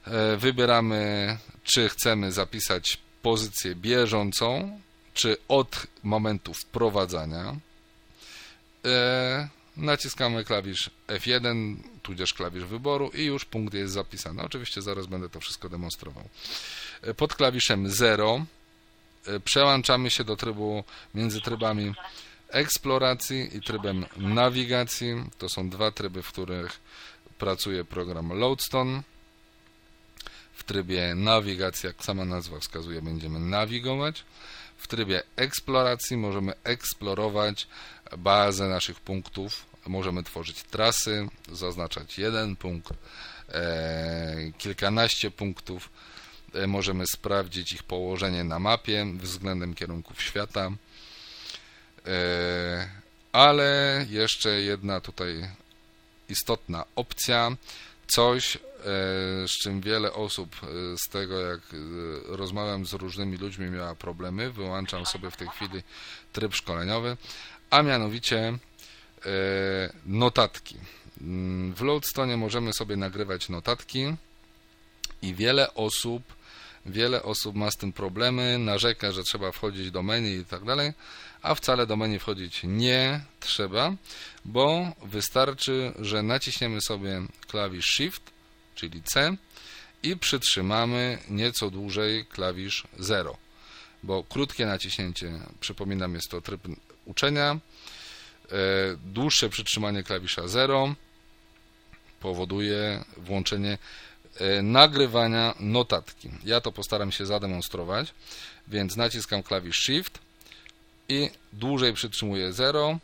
e, wybieramy czy chcemy zapisać pozycję bieżącą, czy od momentu wprowadzania. Naciskamy klawisz F1, tudzież klawisz wyboru i już punkt jest zapisany. Oczywiście zaraz będę to wszystko demonstrował. E, pod klawiszem 0 e, przełączamy się do trybu między trybami eksploracji i trybem nawigacji. To są dwa tryby, w których pracuje program Loadstone. W trybie nawigacji, jak sama nazwa wskazuje, będziemy nawigować. W trybie eksploracji możemy eksplorować bazę naszych punktów. Możemy tworzyć trasy, zaznaczać jeden punkt, e, kilkanaście punktów. E, możemy sprawdzić ich położenie na mapie względem kierunków świata. ale jeszcze jedna tutaj istotna opcja, coś, e, z czym wiele osób e, z tego, jak e, rozmawiam z różnymi ludźmi, miała problemy. Wyłączam sobie w tej chwili tryb szkoleniowy, a mianowicie notatki. Mm, w Loadstone możemy sobie nagrywać notatki i wiele osób wiele osób ma z tym problemy, narzeka, że trzeba wchodzić do menu i tak dalej, a wcale do menu wchodzić nie trzeba, bo wystarczy, że naciśniemy sobie klawisz Shift, czyli C i przytrzymamy nieco dłużej klawisz 0, bo krótkie naciśnięcie, przypominam, jest to tryb uczenia, e, dłuższe przytrzymanie klawisza 0 powoduje włączenie e, nagrywania notatki. Ja to postaram się zademonstrować, więc naciskam klawisz Shift, i dłużej przytrzymuję 0.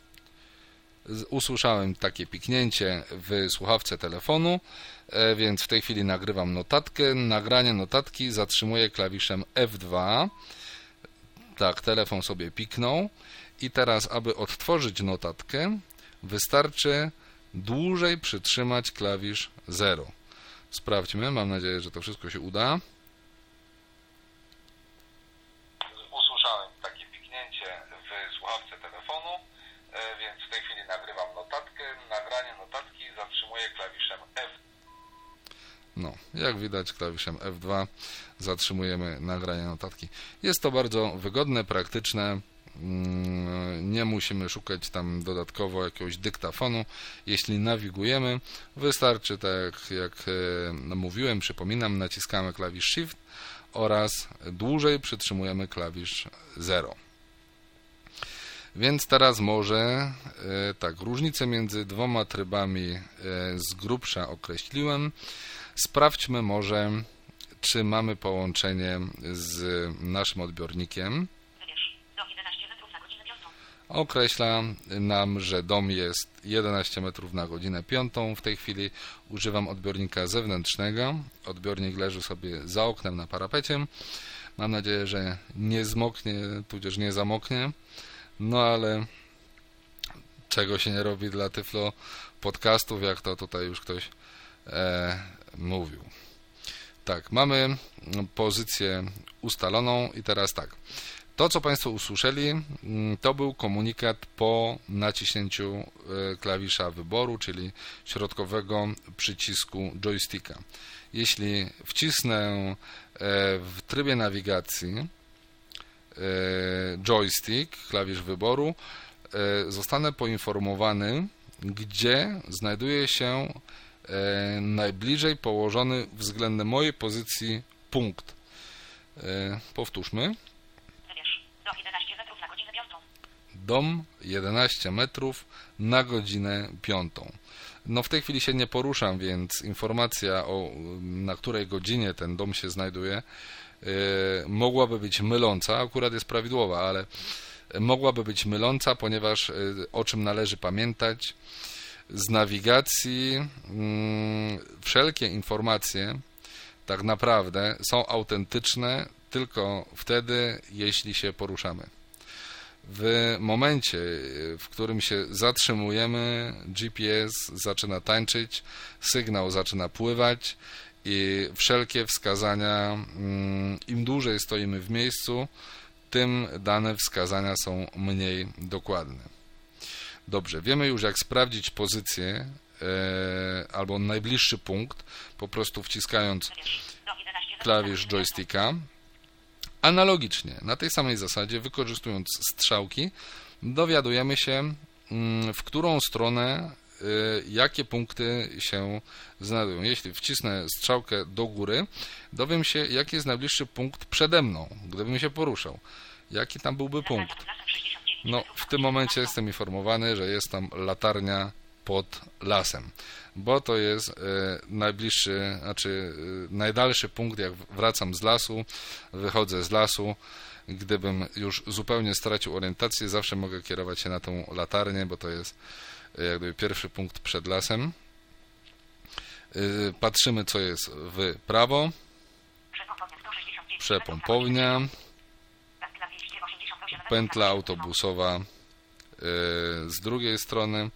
Usłyszałem takie piknięcie w słuchawce telefonu, e, więc w tej chwili nagrywam notatkę. Nagranie notatki zatrzymuję klawiszem F2. Tak, telefon sobie piknął. I teraz, aby odtworzyć notatkę, wystarczy dłużej przytrzymać klawisz 0. Sprawdźmy, mam nadzieję, że to wszystko się uda. No, jak widać klawiszem F2 zatrzymujemy nagranie notatki. Jest to bardzo wygodne, praktyczne. Mm, nie musimy szukać tam dodatkowo jakiegoś dyktafonu. Jeśli nawigujemy, wystarczy, tak jak e, mówiłem, przypominam, naciskamy klawisz Shift oraz dłużej przytrzymujemy klawisz 0. Więc teraz może e, tak, różnicę między dwoma trybami e, z grubsza określiłem. Sprawdźmy może, czy mamy połączenie z naszym odbiornikiem. Określa nam, że dom jest 11 metrów na godzinę piątą. W tej chwili używam odbiornika zewnętrznego. Odbiornik leży sobie za oknem na parapecie. Mam nadzieję, że nie zmoknie, tudzież nie zamoknie. No ale czego się nie robi dla Tyflo podcastów, jak to tutaj już ktoś e, mówił. Tak, mamy pozycję ustaloną i teraz tak. To, co Państwo usłyszeli, mm, to był komunikat po naciśnięciu e, klawisza wyboru, czyli środkowego przycisku joysticka. Jeśli wcisnę e, w trybie nawigacji e, joystick, klawisz wyboru, zostanę poinformowany, gdzie znajduje się najbliżej położony względem mojej pozycji punkt. E, powtórzmy. Dom 11 metrów na godzinę 5. No w tej chwili się nie poruszam, więc informacja o na której godzinie ten dom się znajduje e, mogłaby być myląca, akurat jest prawidłowa, ale mogłaby być myląca, ponieważ e, o czym należy pamiętać, z nawigacji mm, wszelkie informacje tak naprawdę są autentyczne tylko wtedy, jeśli się poruszamy. W momencie, w którym się zatrzymujemy, GPS zaczyna tańczyć, sygnał zaczyna pływać i wszelkie wskazania, mm, im dłużej stoimy w miejscu, tym dane wskazania są mniej dokładne. Dobrze, wiemy już jak sprawdzić pozycję e, albo najbliższy punkt, po prostu wciskając klawisz joysticka. Analogicznie, na tej samej zasadzie, wykorzystując strzałki, dowiadujemy się, mm, w którą stronę e, jakie punkty się znajdują. Jeśli wcisnę strzałkę do góry, dowiem się, jaki jest najbliższy punkt przede mną, gdybym się poruszał. Jaki tam byłby punkt. No, w tym momencie jestem informowany, że jest tam latarnia pod lasem, bo to jest e, najbliższy, znaczy e, najdalszy punkt, jak wracam z lasu, wychodzę z lasu, gdybym już zupełnie stracił orientację, zawsze mogę kierować się na tą latarnię, bo to jest e, jakby pierwszy punkt przed lasem. Patrzymy, co jest w prawo. Przepompownia pętla autobusowa z drugiej strony.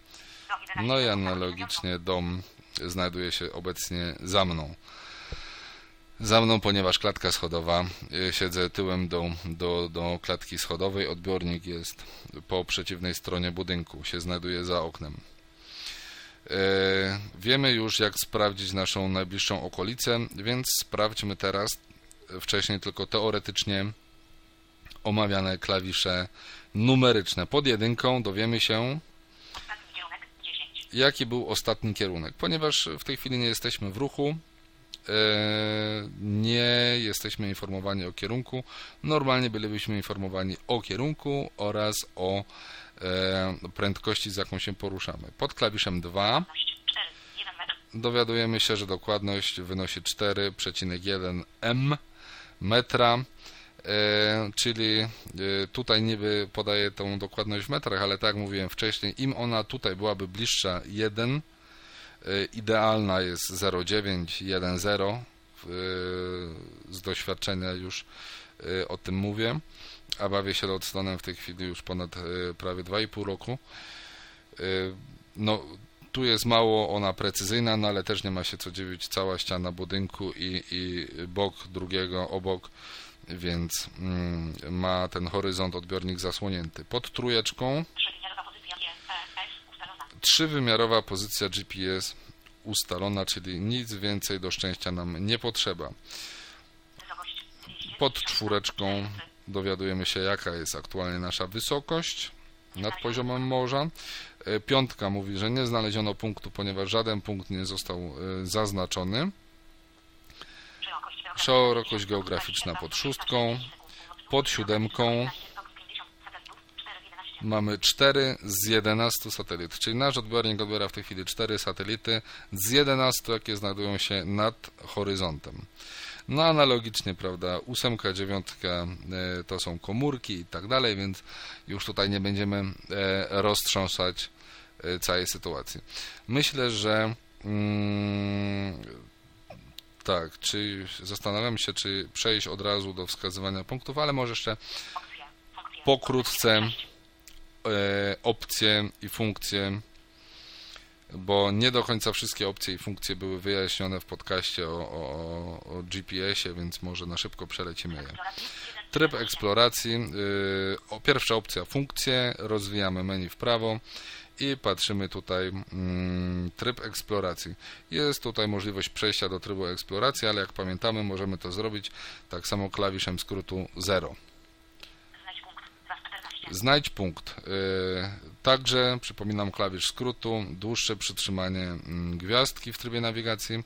No i analogicznie dom znajduje się obecnie za mną. Za mną, ponieważ klatka schodowa, siedzę tyłem do, do, do klatki schodowej, odbiornik jest po przeciwnej stronie budynku, się znajduje za oknem. E, wiemy już jak sprawdzić naszą najbliższą okolicę, więc sprawdźmy teraz wcześniej tylko teoretycznie omawiane klawisze numeryczne. Pod jedynką dowiemy się jaki był ostatni kierunek. Ponieważ w tej chwili nie jesteśmy w ruchu, e, nie jesteśmy informowani o kierunku. Normalnie bylibyśmy informowani o kierunku oraz o e, prędkości, z jaką się poruszamy. Pod klawiszem 2 dowiadujemy się, że dokładność wynosi 4,1 m metra. E, czyli e, tutaj niby podaję tą dokładność w metrach, ale tak jak mówiłem wcześniej, im ona tutaj byłaby bliższa 1, e, idealna jest 0,9, 1,0, z doświadczenia już o tym mówię, a bawię się Lodstonem w tej chwili już ponad prawie 2,5 roku. No, tu jest mało ona precyzyjna, no ale też nie ma się co dziwić, cała ściana budynku i, i bok drugiego obok więc mm, ma ten horyzont odbiornik zasłonięty. Pod trójeczką trzywymiarowa pozycja GPS ustalona, czyli nic więcej do szczęścia nam nie potrzeba. Pod czwóreczką dowiadujemy się jaka jest aktualnie nasza wysokość nad poziomem morza. E, piątka mówi, że nie znaleziono punktu, ponieważ żaden punkt nie został e, zaznaczony szerokość geograficzna pod szóstką, pod siódemką mamy 4 z 11 satelitów, czyli nasz odbiornik odbiera w tej chwili 4 satelity z 11, jakie znajdują się nad horyzontem. No analogicznie, prawda, ósemka, dziewiątka e, to są komórki i tak dalej, więc już tutaj nie będziemy e, roztrząsać e, całej sytuacji. Myślę, że mm, tak, czy zastanawiam się, czy przejść od razu do wskazywania punktów, ale może jeszcze pokrótce e, opcje i funkcje, bo nie do końca wszystkie opcje i funkcje były wyjaśnione w podcaście o, o, o GPS-ie, więc może na szybko przelecimy je. Tryb eksploracji, e, pierwsza opcja funkcje, rozwijamy menu w prawo, i patrzymy tutaj mm, tryb eksploracji. Jest tutaj możliwość przejścia do trybu eksploracji, ale jak pamiętamy możemy to zrobić tak samo klawiszem skrótu 0. Znajdź punkt. Y, także, przypominam, klawisz skrótu, dłuższe przytrzymanie mm, gwiazdki w trybie nawigacji.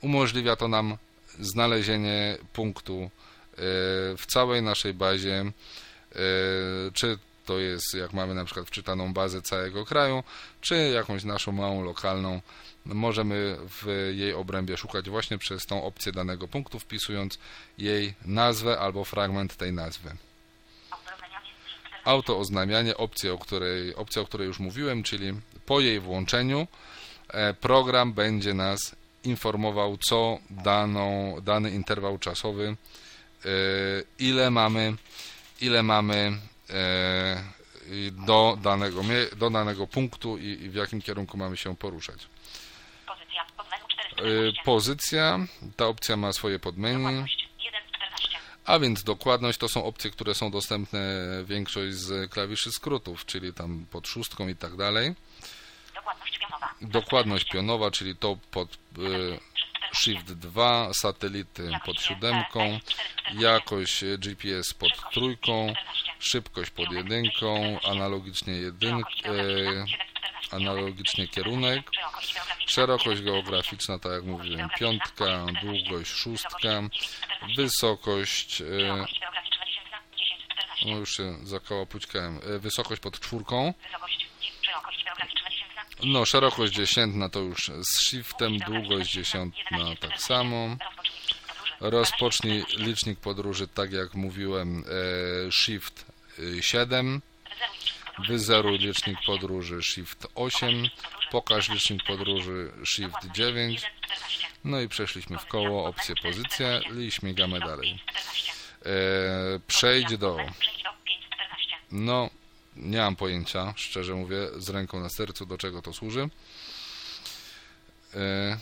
Umożliwia to nam znalezienie punktu y, w całej naszej bazie, y, czy to jest jak mamy na przykład wczytaną bazę całego kraju, czy jakąś naszą małą lokalną, możemy w jej obrębie szukać właśnie przez tą opcję danego punktu, wpisując jej nazwę albo fragment tej nazwy. Autooznamianie, opcja o której, opcja, o której już mówiłem, czyli po jej włączeniu e, program będzie nas informował, co daną, dany interwał czasowy, e, ile mamy, ile mamy do danego, do danego punktu i w jakim kierunku mamy się poruszać. Pozycja, e, ta opcja ma swoje podmenu. A więc dokładność to są opcje, które są dostępne większość z klawiszy skrótów, czyli tam pod szóstką i tak dalej. Dokładność pionowa, czyli to pod e, Shift 2, satelity pod siódemką, jakość GPS pod trójką, szybkość pod jedynką, analogicznie jedynkę, analogicznie kierunek, szerokość geograficzna, tak jak mówiłem, piątka, długość szóstka, wysokość, e, no już się zakołapućkałem, e, wysokość pod czwórką, no, szerokość dziesiętna to już z shiftem, długość dziesiętna tak samo. Rozpocznij licznik podróży, tak jak mówiłem, e, shift 7. E, Wyzeruj licznik podróży shift 8. Pokaż licznik podróży shift 9. No i przeszliśmy w koło, opcję pozycja i śmigamy dalej. E, przejdź do... No, nie mam pojęcia, szczerze mówię, z ręką na sercu, do czego to służy. E,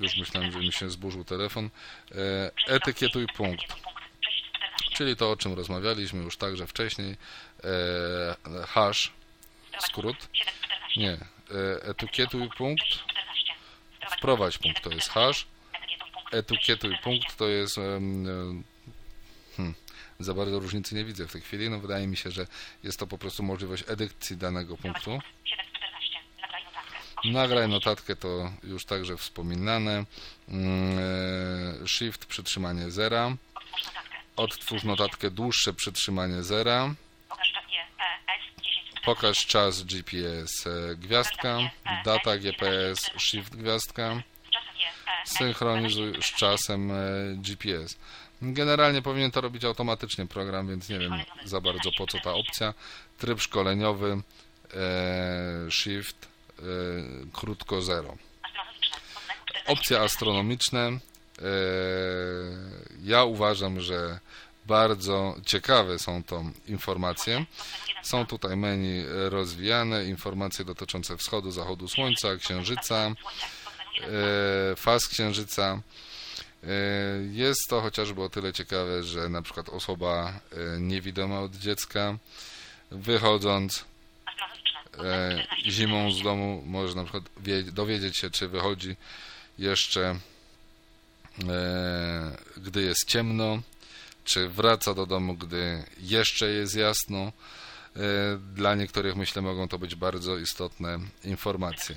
już myślałem, że mi się zburzył telefon. E, etykietuj punkt. Czyli to, o czym rozmawialiśmy już także wcześniej. E, hash, skrót. Nie. Etykietuj punkt. Wprowadź punkt to jest hash. Etykietuj punkt to jest hmm, za bardzo różnicy nie widzę w tej chwili. No wydaje mi się, że jest to po prostu możliwość edykcji danego punktu. Nagraj notatkę to już także wspominane. Mm, e, shift przytrzymanie zera. Odtwórz notatkę dłuższe przytrzymanie zera. Pokaż czas GPS e, gwiazdka. Data GPS shift gwiazdka. Synchronizuj z czasem e, GPS. Generalnie powinien to robić automatycznie program, więc nie wiem za bardzo po co ta opcja. Tryb szkoleniowy, e, shift, e, krótko 0. Opcje astronomiczne. E, ja uważam, że bardzo ciekawe są to informacje. Są tutaj menu rozwijane, informacje dotyczące wschodu, zachodu słońca, księżyca, e, faz księżyca. E, jest to chociażby o tyle ciekawe, że na przykład osoba e, niewidoma od dziecka wychodząc e, zimą z domu może na przykład dowiedzieć się, czy wychodzi jeszcze gdy jest ciemno, czy wraca do domu, gdy jeszcze jest jasno. Dla niektórych myślę mogą to być bardzo istotne informacje.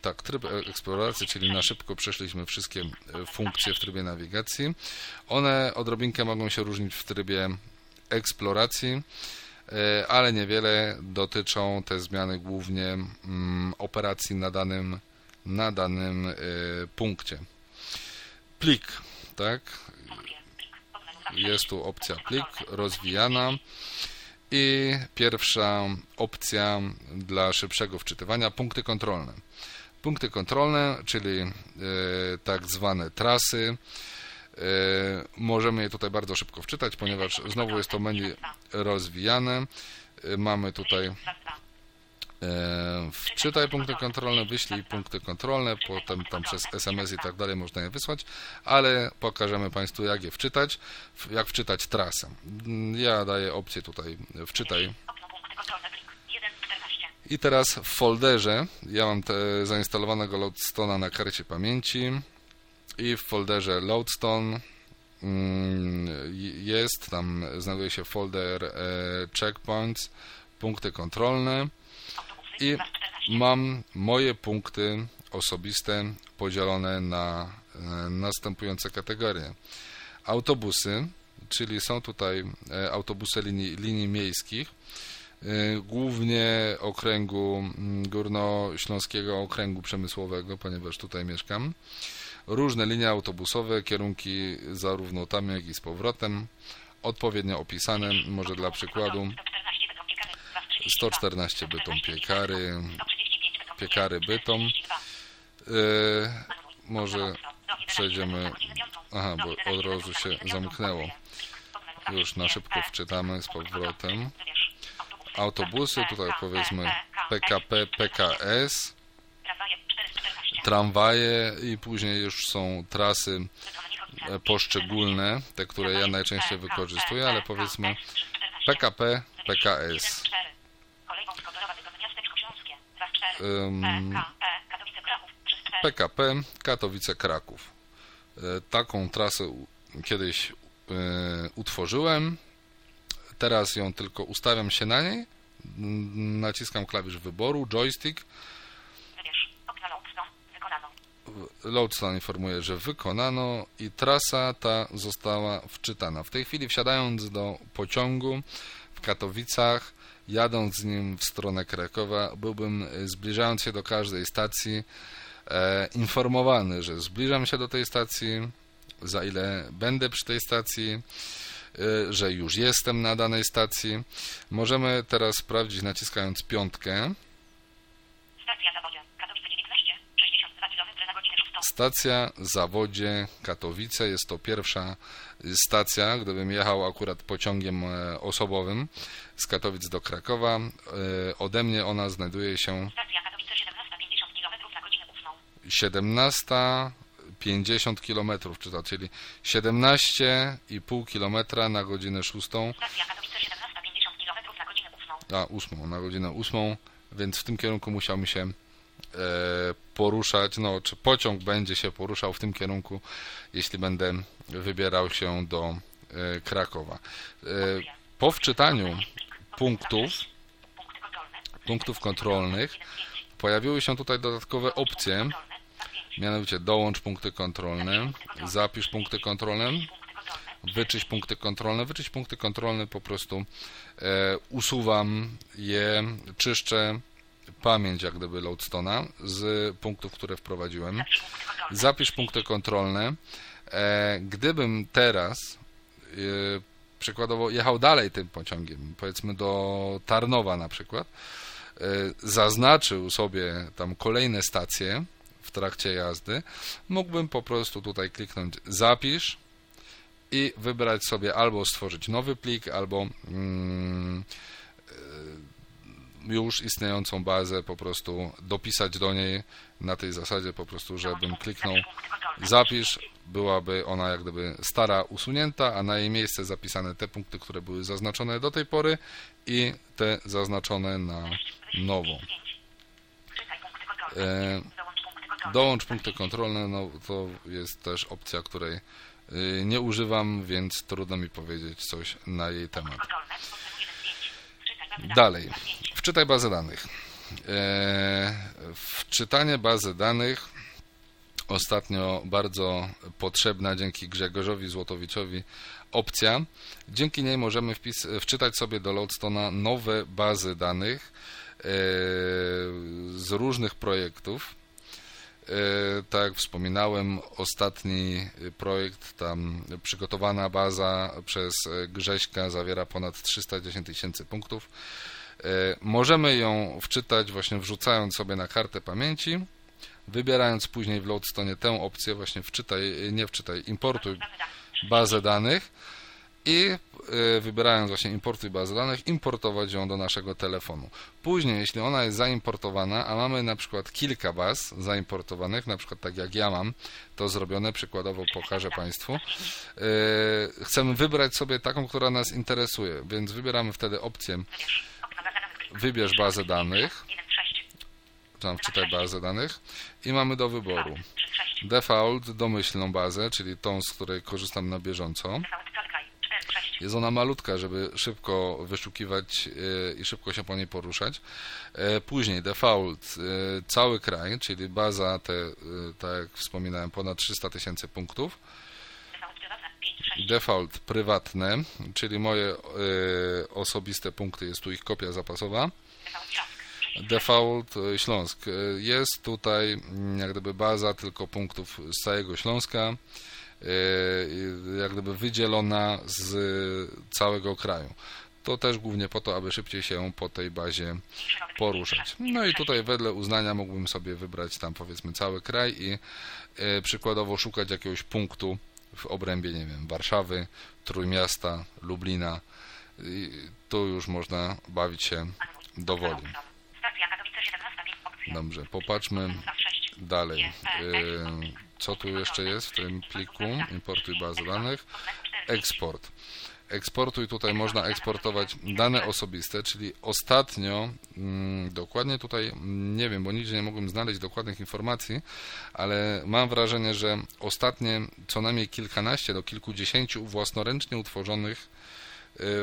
Tak, tryb eksploracji, czyli na szybko przeszliśmy wszystkie e, funkcje w trybie nawigacji. One odrobinkę mogą się różnić w trybie eksploracji, e, ale niewiele dotyczą te zmiany głównie mm, operacji na danym, na danym e, punkcie. Plik, tak? Jest tu opcja plik rozwijana. I pierwsza opcja dla szybszego wczytywania, punkty kontrolne. Punkty kontrolne, czyli e, tak zwane trasy. E, możemy je tutaj bardzo szybko wczytać, ponieważ znowu jest to menu rozwijane. E, mamy tutaj wczytaj punkty kontrolne, wyślij punkty kontrolne, potem tam przez SMS i tak dalej można je wysłać, ale pokażemy Państwu jak je wczytać, jak wczytać trasę. Ja daję opcję tutaj wczytaj i teraz w folderze, ja mam te zainstalowanego Loadstone'a na karcie pamięci. I w folderze Loadstone mm, jest, tam znajduje się folder e, checkpoints, punkty kontrolne. I mam moje punkty osobiste podzielone na e, następujące kategorie. Autobusy, czyli są tutaj e, autobusy linii, linii miejskich, głównie okręgu mm, Górnośląskiego Okręgu Przemysłowego, ponieważ tutaj mieszkam. Różne linie autobusowe, kierunki zarówno tam, jak i z powrotem, odpowiednio opisane, może dla przykładu 114 Bytom Piekary, Piekary Bytom. Yy, może przejdziemy, aha, bo od razu się zamknęło. Już na szybko wczytamy z powrotem autobusy, tutaj powiedzmy PKP, PKS, tramwaje i później już są trasy poszczególne, te, które ja najczęściej wykorzystuję, ale powiedzmy PKP, PKS. PKP Katowice-Kraków. E, taką trasę kiedyś e, utworzyłem Teraz ją tylko ustawiam się na niej, naciskam klawisz wyboru, joystick. Loadstone informuje, że wykonano i trasa ta została wczytana. W tej chwili wsiadając do pociągu w Katowicach, jadąc z nim w stronę Krakowa, byłbym zbliżając się do każdej stacji e, informowany, że zbliżam się do tej stacji, za ile będę przy tej stacji, Y, że już jestem na danej stacji. Możemy teraz sprawdzić naciskając piątkę. Stacja Zawodzie, Katowice 19, 62 km na godzinę 6. Stacja Zawodzie, Katowice jest to pierwsza y, stacja, gdybym jechał akurat pociągiem e, osobowym z Katowic do Krakowa. E, ode mnie ona znajduje się... Stacja Katowice 17, 50 km na godzinę 8. 17, 50 km, czy to, czyli 17,5 km na godzinę 6. Stacja Katowice 1750 km na godzinę 8. A, 8, na godzinę 8, więc w tym kierunku musiałbym się e, poruszać, no czy pociąg będzie się poruszał w tym kierunku, jeśli będę wybierał się do e, Krakowa. E, po wczytaniu punktów, punktów kontrolnych pojawiły się tutaj dodatkowe opcje, mianowicie dołącz punkty kontrolne, zapisz punkty kontrolne, wyczyść punkty kontrolne. Wyczyść punkty kontrolne po prostu e, usuwam je, czyszczę pamięć jak gdyby Loadstona z punktów, które wprowadziłem. Zapisz punkty kontrolne. Zapisz punkty kontrolne. E, gdybym teraz e, przykładowo jechał dalej tym pociągiem, powiedzmy do Tarnowa na przykład, e, zaznaczył sobie tam kolejne stacje w trakcie jazdy, mógłbym po prostu tutaj kliknąć zapisz i wybrać sobie albo stworzyć nowy plik, albo mm, e, już istniejącą bazę po prostu dopisać do niej na tej zasadzie po prostu, żebym kliknął zapisz, byłaby ona jak gdyby stara usunięta, a na jej miejsce zapisane te punkty, które były zaznaczone do tej pory i te zaznaczone na nowo. E, Dołącz punkty kontrolne. No to jest też opcja, której y, nie używam, więc trudno mi powiedzieć coś na jej temat. Kontrolne. Postęp 1 z 5. Czytaj bazę danych. Dalej, Tab 5. wczytaj bazę danych. E, Wczytanie bazy danych ostatnio bardzo potrzebna dzięki Grzegorzowi Złotowiczowi opcja. Dzięki niej możemy wpis, wczytać sobie do Loadstona nowe bazy danych e, z różnych projektów. E, Tak jak wspominałem, ostatni projekt, tam przygotowana baza przez Grześka zawiera ponad 310 tysięcy punktów. E, Możemy ją wczytać właśnie wrzucając sobie na kartę pamięci, wybierając później w Loadstone tę opcję właśnie wczytaj, nie wczytaj, importuj bazę danych i e, wybierając właśnie importuj bazę danych, importować ją do naszego telefonu. Później, jeśli ona jest zaimportowana, a mamy na przykład kilka baz zaimportowanych, na przykład tak jak ja mam to zrobione, przykładowo pokażę Państwu, e, chcemy wybrać sobie taką, która nas interesuje, więc wybieramy wtedy opcję Wybierz. Bazę danych, 1 z 6. tam wczytaj bazę danych i mamy do wyboru 3 z 6. default, domyślną bazę, czyli tą, z której korzystam na bieżąco. Default cały kraj. 4 z 6. Jest ona malutka, żeby szybko wyszukiwać e, i szybko się po niej poruszać. E, Później default, e, cały kraj, czyli baza te, tak jak wspominałem, ponad 300 tysięcy punktów. Default prywatne. 5 z 6. Default prywatne, czyli moje osobiste punkty, jest tu ich kopia zapasowa. Default Śląsk. 6 z 6. Default Śląsk. Jest tutaj mm, jak gdyby baza tylko punktów z całego Śląska, jak gdyby wydzielona z całego kraju. To też głównie po to, aby szybciej się po tej bazie poruszać. No i tutaj wedle uznania mógłbym sobie wybrać tam powiedzmy cały kraj i e, przykładowo szukać jakiegoś punktu w obrębie, nie wiem, Warszawy, Trójmiasta, Lublina. I tu już można bawić się do woli. Stacja Katowice 17 5 opcja. Dobrze, popatrzmy Dwa z 6. dalej. Co tu jeszcze jest w tym pliku? Importuj bazę danych. Eksport. Eksportuj tutaj można eksportować dane osobiste, czyli ostatnio, mm, dokładnie tutaj nie wiem, bo nigdzie nie mogłem znaleźć dokładnych informacji, ale mam wrażenie, że ostatnie co najmniej kilkanaście do kilkudziesięciu własnoręcznie utworzonych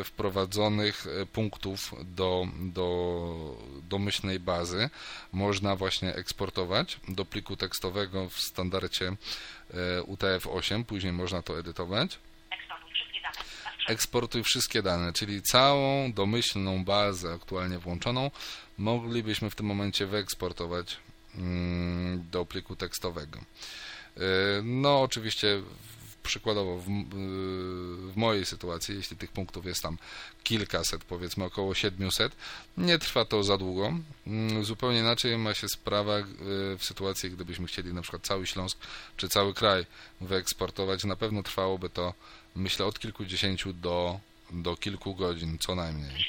wprowadzonych e, punktów do, do domyślnej bazy można właśnie eksportować do pliku tekstowego w standardzie e, UTF-8, później można to edytować. Eksportuj wszystkie dane. Dwa z 3. Eksportuj wszystkie dane, czyli całą domyślną bazę aktualnie włączoną moglibyśmy w tym momencie wyeksportować mm, do pliku tekstowego. No, oczywiście przykładowo w, y, w mojej sytuacji, jeśli tych punktów jest tam kilkaset, powiedzmy około 700, nie trwa to za długo. Mm, Zupełnie inaczej ma się sprawa y, w sytuacji, gdybyśmy chcieli na przykład cały Śląsk czy cały kraj wyeksportować. Na pewno trwałoby to, myślę, od kilkudziesięciu do, do kilku godzin co najmniej.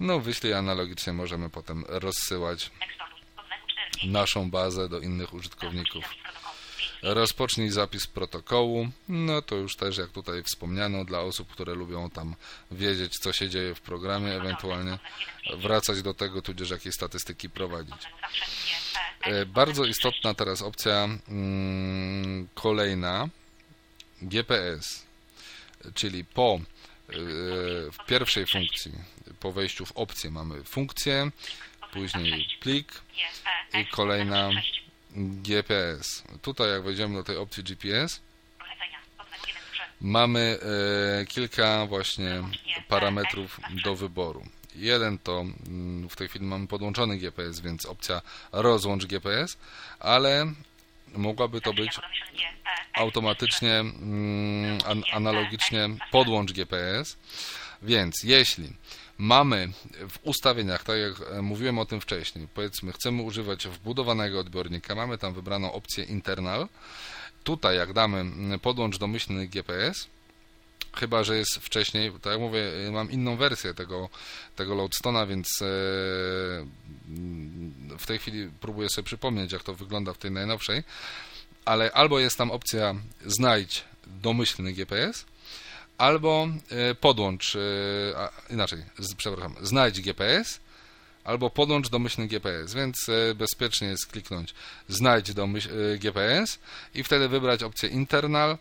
No, wyślij analogicznie możemy potem rozsyłać Eksportuj. Podwęgu 4. naszą bazę do innych użytkowników. Rozpocznij zapis protokołu. No to już też, jak tutaj wspomniano, dla osób, które lubią tam wiedzieć, co się dzieje w programie, ewentualnie wracać do tego, tudzież jakieś statystyki prowadzić. E, Bardzo istotna teraz opcja mm, kolejna GPS, czyli po e, w pierwszej funkcji, po wejściu w opcję mamy funkcję, później plik i kolejna. GPS. Tutaj jak wejdziemy do tej opcji GPS, mamy e, kilka właśnie parametrów do wyboru. Jeden to mm, w tej chwili mamy podłączony GPS, więc opcja rozłącz GPS, ale mogłaby to być automatycznie, mm, an, analogicznie podłącz GPS. Więc jeśli mamy w ustawieniach, tak jak e, mówiłem o tym wcześniej, powiedzmy chcemy używać wbudowanego odbiornika, mamy tam wybraną opcję internal. Tutaj jak damy podłącz domyślny GPS, chyba że jest wcześniej, tak jak mówię, e, mam inną wersję tego, tego Loadstona, więc e, w tej chwili próbuję sobie przypomnieć, jak to wygląda w tej najnowszej, ale albo jest tam opcja znajdź domyślny GPS, albo e, podłącz, e, inaczej, przepraszam, znajdź GPS, albo podłącz domyślny GPS, więc e, bezpiecznie jest kliknąć znajdź domyśl, GPS i wtedy wybrać opcję internal.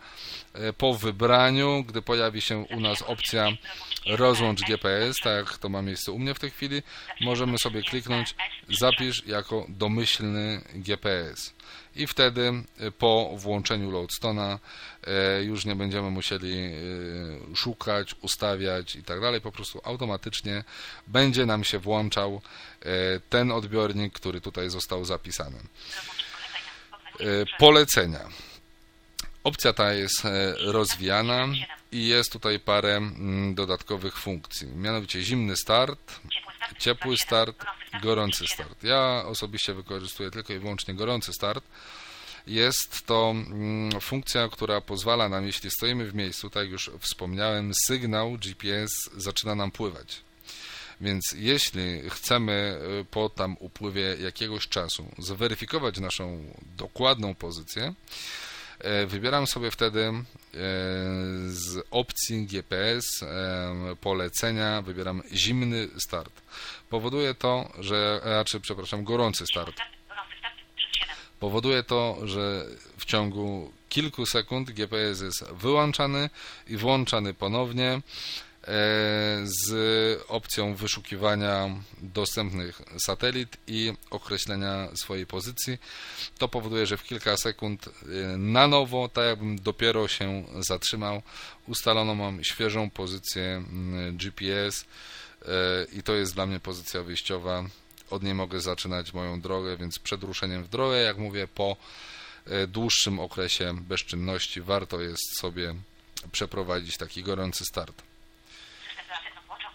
Po wybraniu, gdy pojawi się u nas opcja rozłącz GPS, tak jak to ma miejsce u mnie w tej chwili, możemy sobie kliknąć zapisz jako domyślny GPS. I wtedy e, po włączeniu Loadstona e, już nie będziemy musieli e, szukać, ustawiać i tak dalej. Po prostu automatycznie będzie nam się włączał ten odbiornik, który tutaj został zapisany. Polecenia. Opcja ta jest rozwijana i jest tutaj parę mm, dodatkowych funkcji. Mianowicie zimny start, Ciepły start. Gorący start. Ja osobiście wykorzystuję tylko i wyłącznie gorący start. Jest to mm, funkcja, która pozwala nam, jeśli stoimy w miejscu, tak jak już wspomniałem, sygnał GPS zaczyna nam pływać. Więc jeśli chcemy y, po tam upływie jakiegoś czasu zweryfikować naszą dokładną pozycję, e, wybieram sobie wtedy z opcji GPS polecenia, wybieram zimny start. Powoduje to, że, a czy przepraszam, gorący start. Powoduje to, że w ciągu kilku sekund GPS jest wyłączany i włączany ponownie z opcją wyszukiwania dostępnych satelit i określenia swojej pozycji. To powoduje, że w kilka sekund e, na nowo, tak jakbym dopiero się zatrzymał, ustalono mam świeżą pozycję mm, GPS e, i to jest dla mnie pozycja wyjściowa od niej mogę zaczynać moją drogę, więc przed ruszeniem w drogę, jak mówię, po e, dłuższym okresie bezczynności warto jest sobie przeprowadzić taki gorący start. System reasetno włączony. E,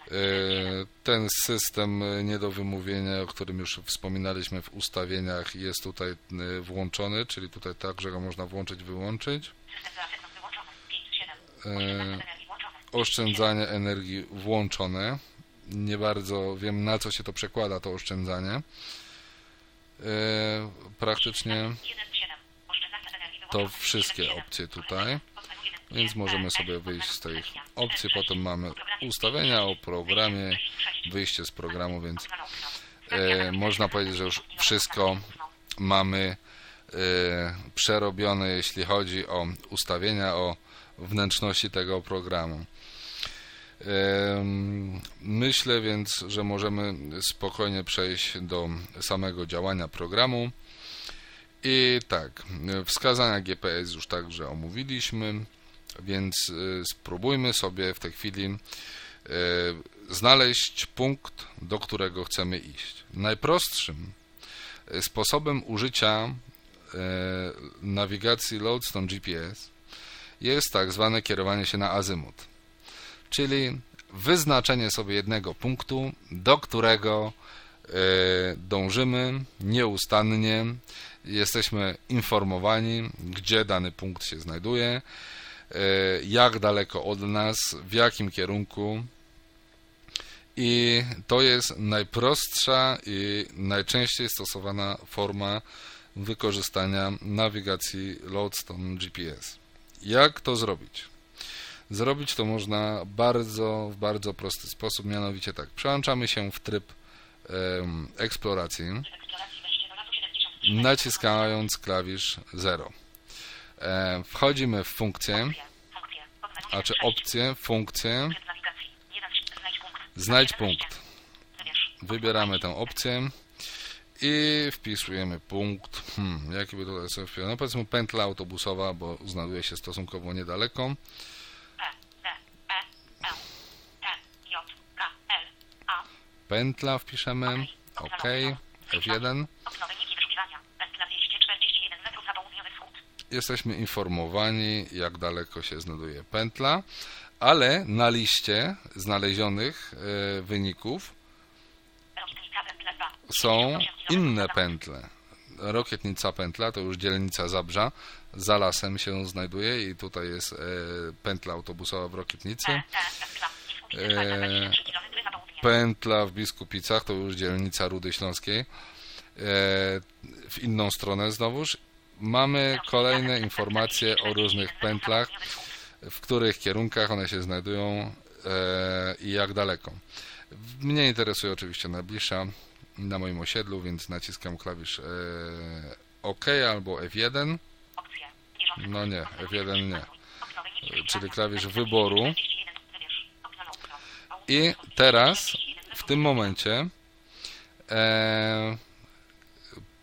Ten system e, nie do wymówienia, o którym już wspominaliśmy w ustawieniach, jest tutaj e, włączony, czyli tutaj także go można włączyć, wyłączyć. E, Oszczędzanie energii włączone. Nie bardzo wiem na co się to przekłada, to oszczędzanie. E, Praktycznie to wszystkie opcje tutaj, więc możemy E, sobie wyjść z tej opcji. Potem mamy ustawienia o programie, wyjście z programu, więc e, można powiedzieć, że już wszystko mamy e, przerobione, jeśli chodzi o ustawienia, o wnętrzności tego programu. Myślę więc, że możemy spokojnie przejść do samego działania programu. I tak, wskazania GPS już także omówiliśmy, więc y, spróbujmy sobie w tej chwili y, znaleźć punkt, do którego chcemy iść. Najprostszym y, sposobem użycia nawigacji Lodestone GPS jest tak zwane kierowanie się na azymut, czyli wyznaczenie sobie jednego punktu, do którego dążymy nieustannie, jesteśmy informowani, gdzie dany punkt się znajduje, jak daleko od nas, w jakim kierunku. I to jest najprostsza i najczęściej stosowana forma wykorzystania nawigacji Lodestone GPS. Jak to zrobić? Zrobić to można bardzo, w bardzo prosty sposób, mianowicie tak. Przełączamy się w tryb em, eksploracji, Eksploracji wejście do lasu 73. naciskając klawisz 0. E, wchodzimy w funkcję, a czy 1 z 6. opcję, funkcję, Tryb nawigacji. 1 z- Znajdź punkt. znajdź 11. punkt. Wybierz. Wybieramy tę opcję i wpisujemy punkt. Hmm, jaki by tutaj sobie wpisał? No powiedzmy pętla autobusowa, bo znajduje się stosunkowo niedaleko. Pętla wpiszemy. OK. F1. Okno wyniki wyszukiwania. Pętla 241 metrów na południowy wschód. Jesteśmy informowani, jak daleko się znajduje pętla, ale na liście znalezionych e, wyników Rokietnica pętle 2. są 58 inne pętle. Rokietnica pętla to już dzielnica Zabrza, za lasem się znajduje i tutaj jest e, pętla autobusowa w Rokietnicy. E, pętla. Biskupice, 23 kilometry na południe. Pętla w Biskupicach to już dzielnica Rudy Śląskiej. W inną stronę znowuż mamy kolejne informacje o różnych pętlach, w których kierunkach one się znajdują e, i jak daleko. Mnie interesuje oczywiście najbliższa na moim osiedlu, więc naciskam klawisz e, OK albo F1, Opcje. Bieżący No nie, kurs. F1 nie. Czyli klawisz wyboru. 241. Wybierz. Okno na okno. I teraz w tym momencie e,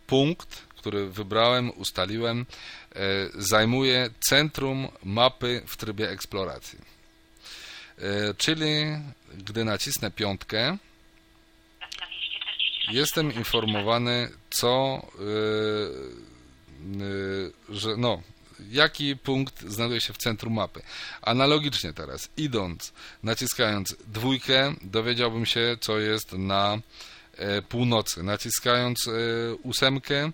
punkt, który wybrałem, ustaliłem, e, zajmuje centrum mapy w trybie eksploracji. E, czyli gdy nacisnę piątkę, Pętla 246. jestem informowany, co, e, że no, jaki punkt znajduje się w centrum mapy. Analogicznie teraz, idąc, naciskając dwójkę, dowiedziałbym się, co jest na północy. Naciskając e, ósemkę,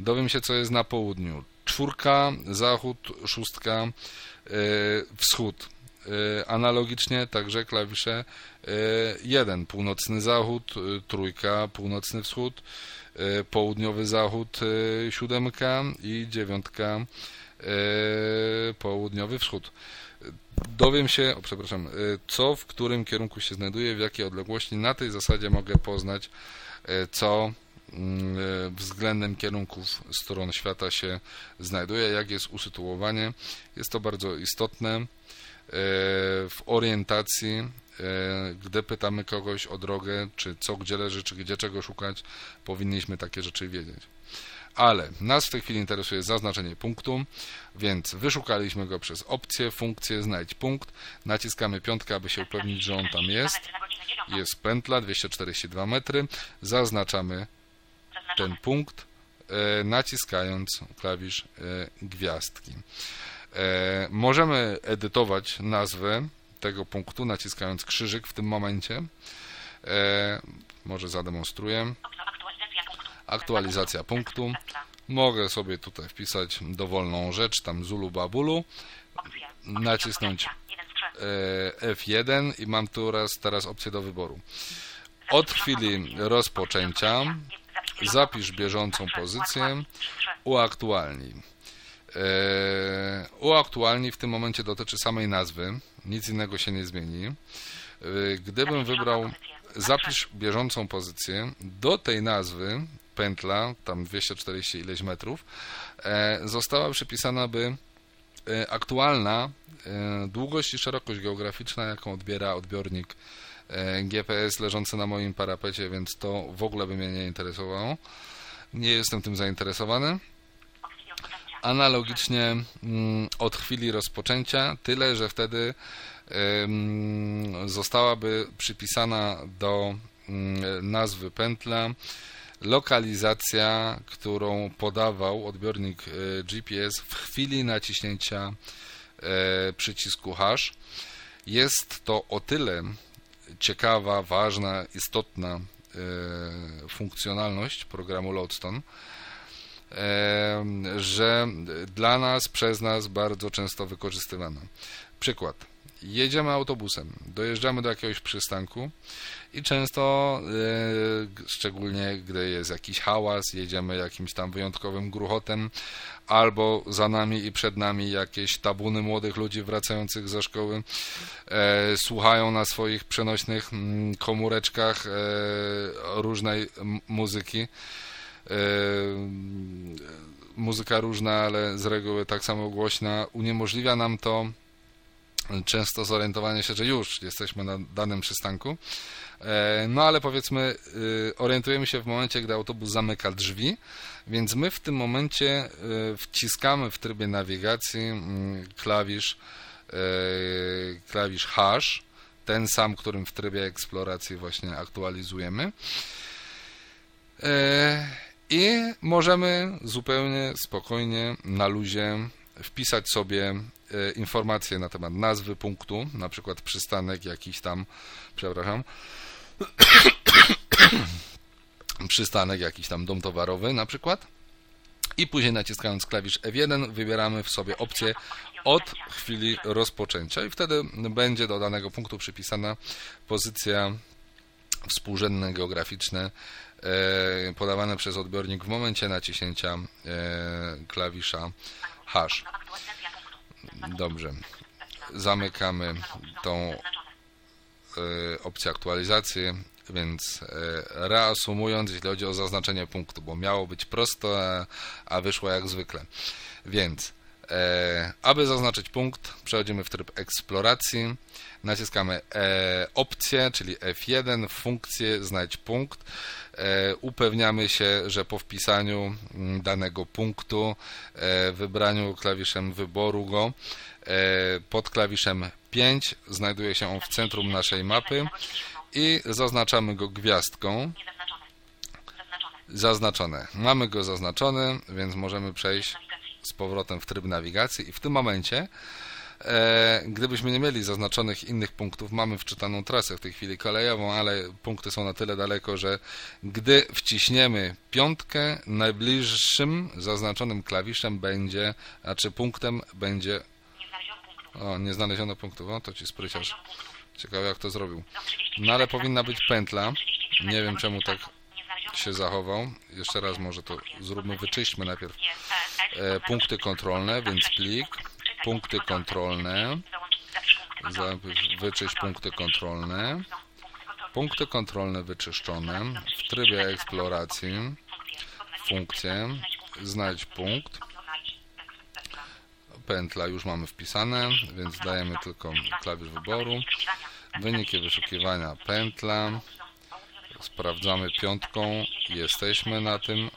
dowiem się, co jest na południu. Czwórka, zachód, szóstka, e, wschód. E, Analogicznie także klawisze 1, północny zachód, e, trójka, północny wschód, e, południowy zachód, e, siódemka i dziewiątka, e, południowy wschód. Dowiem się, o, przepraszam, e, co w którym kierunku się znajduje, w jakiej odległości. Na tej zasadzie mogę poznać, e, co mm, e, względem kierunków stron świata się znajduje, jak jest usytuowanie. Jest to bardzo istotne w orientacji, gdy pytamy kogoś o drogę, czy co gdzie leży, czy gdzie czego szukać, powinniśmy takie rzeczy wiedzieć. Ale nas w tej chwili interesuje zaznaczenie punktu, więc wyszukaliśmy go przez opcję, funkcję, znajdź punkt, naciskamy piątkę, aby się upewnić, że on tam jest. Jest pętla 242 metry, zaznaczamy ten punkt, e, naciskając klawisz e, gwiazdki. E, możemy edytować nazwę tego punktu, naciskając krzyżyk w tym momencie. Może zademonstruję. Aktualizacja punktu. Mogę sobie tutaj wpisać dowolną rzecz, tam Zulu Babulu, nacisnąć e, F1 i mam tu teraz, teraz opcję do wyboru. Od chwili rozpoczęcia zapisz bieżącą pozycję, uaktualnij. E, uaktualnij w tym momencie dotyczy samej nazwy, nic innego się nie zmieni. E, Gdybym wybrał zapisz bieżącą pozycję, do tej nazwy pętla, tam 240 ileś metrów, e, została przypisana by e, aktualna e, długość i szerokość geograficzna, jaką odbiera odbiornik GPS leżący na moim parapecie, więc to w ogóle by mnie nie interesowało. Nie jestem tym zainteresowany. Analogicznie mm, od chwili rozpoczęcia, tyle że wtedy zostałaby przypisana do mm, nazwy pętla lokalizacja, którą podawał odbiornik e, GPS w chwili naciśnięcia e, przycisku hash. Jest to o tyle ciekawa, ważna, istotna e, funkcjonalność programu Lodestone, że dla nas, przez nas bardzo często wykorzystywana. Przykład. Jedziemy autobusem, dojeżdżamy do jakiegoś przystanku i często, e, szczególnie gdy jest jakiś hałas, jedziemy jakimś tam wyjątkowym gruchotem, albo za nami i przed nami jakieś tabuny młodych ludzi wracających ze szkoły, e, słuchają na swoich przenośnych mm, komóreczkach e, różnej muzyki. Muzyka różna, ale z reguły tak samo głośna, uniemożliwia nam to często zorientowanie się, że już jesteśmy na danym przystanku. E, No ale powiedzmy, y, orientujemy się w momencie, gdy autobus zamyka drzwi, więc my w tym momencie y, wciskamy w trybie nawigacji mm, klawisz, e, klawisz hash, ten sam, którym w trybie eksploracji właśnie aktualizujemy. E, I możemy zupełnie spokojnie, na luzie wpisać sobie e, informacje na temat nazwy punktu, na przykład przystanek jakiś tam, przepraszam, przystanek jakiś tam dom towarowy na przykład. I później naciskając klawisz F1 wybieramy w sobie opcję od chwili rozpoczęcia. I wtedy będzie do danego punktu przypisana pozycja współrzędne geograficzne e, podawane przez odbiornik w momencie naciśnięcia e, klawisza hash. Dobrze. Zamykamy tą e, opcję aktualizacji, więc e, reasumując, jeśli chodzi o zaznaczenie punktu, bo miało być prosto, a, a wyszło jak zwykle. Więc, e, aby zaznaczyć punkt, przechodzimy w tryb eksploracji, naciskamy e, opcję, czyli F1, funkcję, znajdź punkt, e, upewniamy się, że po wpisaniu mm, danego punktu, e, wybraniu klawiszem wyboru go, e, pod klawiszem 5 znajduje się on w centrum naszej mapy i zaznaczamy go gwiazdką. Zaznaczone. Mamy go zaznaczony, więc możemy przejść z powrotem w tryb nawigacji i w tym momencie, gdybyśmy nie mieli zaznaczonych innych punktów, mamy wczytaną trasę w tej chwili kolejową, ale punkty są na tyle daleko, że gdy wciśniemy piątkę, najbliższym zaznaczonym klawiszem będzie, a czy punktem będzie, Nie znaleziono punktu. o, nie znaleziono punktów, o, to ci spryciarz. Ciekawe jak to zrobił. Do 33 No ale powinna być pętla. 33 Nie wiem czemu tak się zachował. Jeszcze raz może to zróbmy, wyczyśćmy najpierw e, punkty kontrolne, więc plik, punkty kontrolne, wyczyść punkty kontrolne, punkty kontrolne wyczyszczone, w trybie eksploracji, funkcje, znajdź punkt, pętla już mamy wpisane, więc dajemy tylko klawisz wyboru, wyniki wyszukiwania pętla, sprawdzamy piątką, jesteśmy na tym,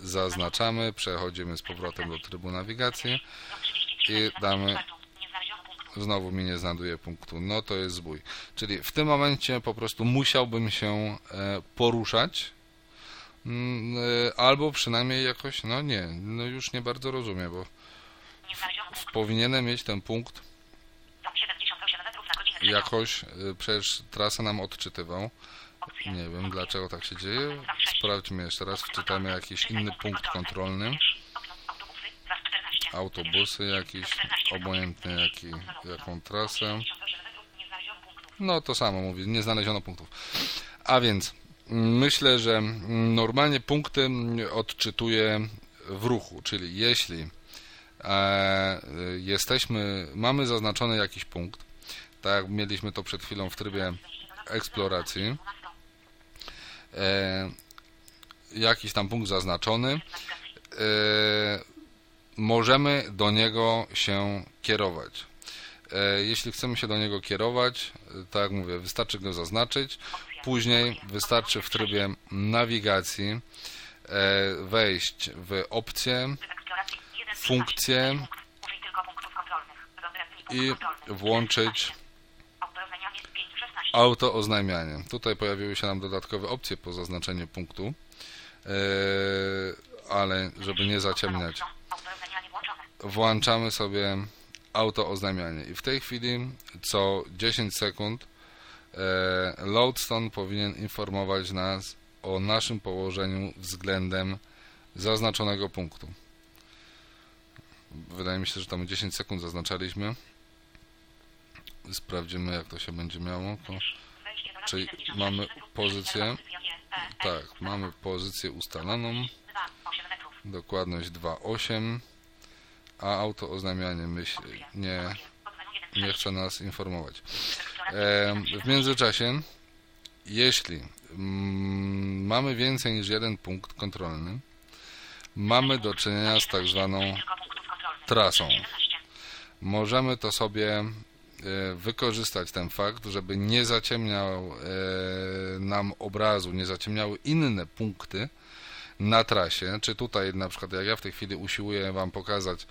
zaznaczamy, przechodzimy z powrotem do trybu nawigacji i damy znowu mi nie znajduje punktu. No to jest zbój. Czyli w tym momencie po prostu musiałbym się e, poruszać mm, e, albo przynajmniej jakoś, no nie, no już nie bardzo rozumiem, bo powinienem mieć ten punkt jakoś, e, przecież trasę nam odczytywał. Nie wiem dlaczego tak się dzieje. Sprawdźmy jeszcze raz, wczytamy jakiś inny punkt kontrolny. Autobusy jakiś, obojętnie jaki, jaką trasę. No to samo mówię, nie znaleziono punktów. A więc myślę, że normalnie punkty odczytuję w ruchu, czyli jeśli e, jesteśmy, mamy zaznaczony jakiś punkt, tak jak mieliśmy to przed chwilą w trybie eksploracji, e, jakiś tam punkt zaznaczony, e, możemy do niego się kierować. E, Jeśli chcemy się do niego kierować, e, tak jak mówię, wystarczy go zaznaczyć. Później wystarczy w trybie nawigacji e, wejść w opcję funkcje i włączyć auto oznajmianie. Tutaj pojawiły się nam dodatkowe opcje po zaznaczeniu punktu, ale żeby nie zaciemniać, włączamy sobie auto oznajmianie. I w tej chwili co 10 sekund e, Loadstone powinien informować nas o naszym położeniu względem zaznaczonego punktu. Wydaje mi się, że tam 10 sekund zaznaczaliśmy. Sprawdzimy jak to się będzie miało. To, czyli mamy pozycję, tak, mamy pozycję ustaloną, 2, 8 metrów. dokładność 2.8, a auto oznajmianie myśl nie, Pod menu 1, nie chce nas informować. W międzyczasie, jeśli mm, mamy więcej niż jeden punkt kontrolny, mamy do czynienia z tak zwaną trasą. 17. Możemy to sobie e, wykorzystać ten fakt, żeby nie zaciemniał e, nam obrazu, nie zaciemniały inne punkty na trasie, czy tutaj na przykład jak ja w tej chwili usiłuję Wam pokazać,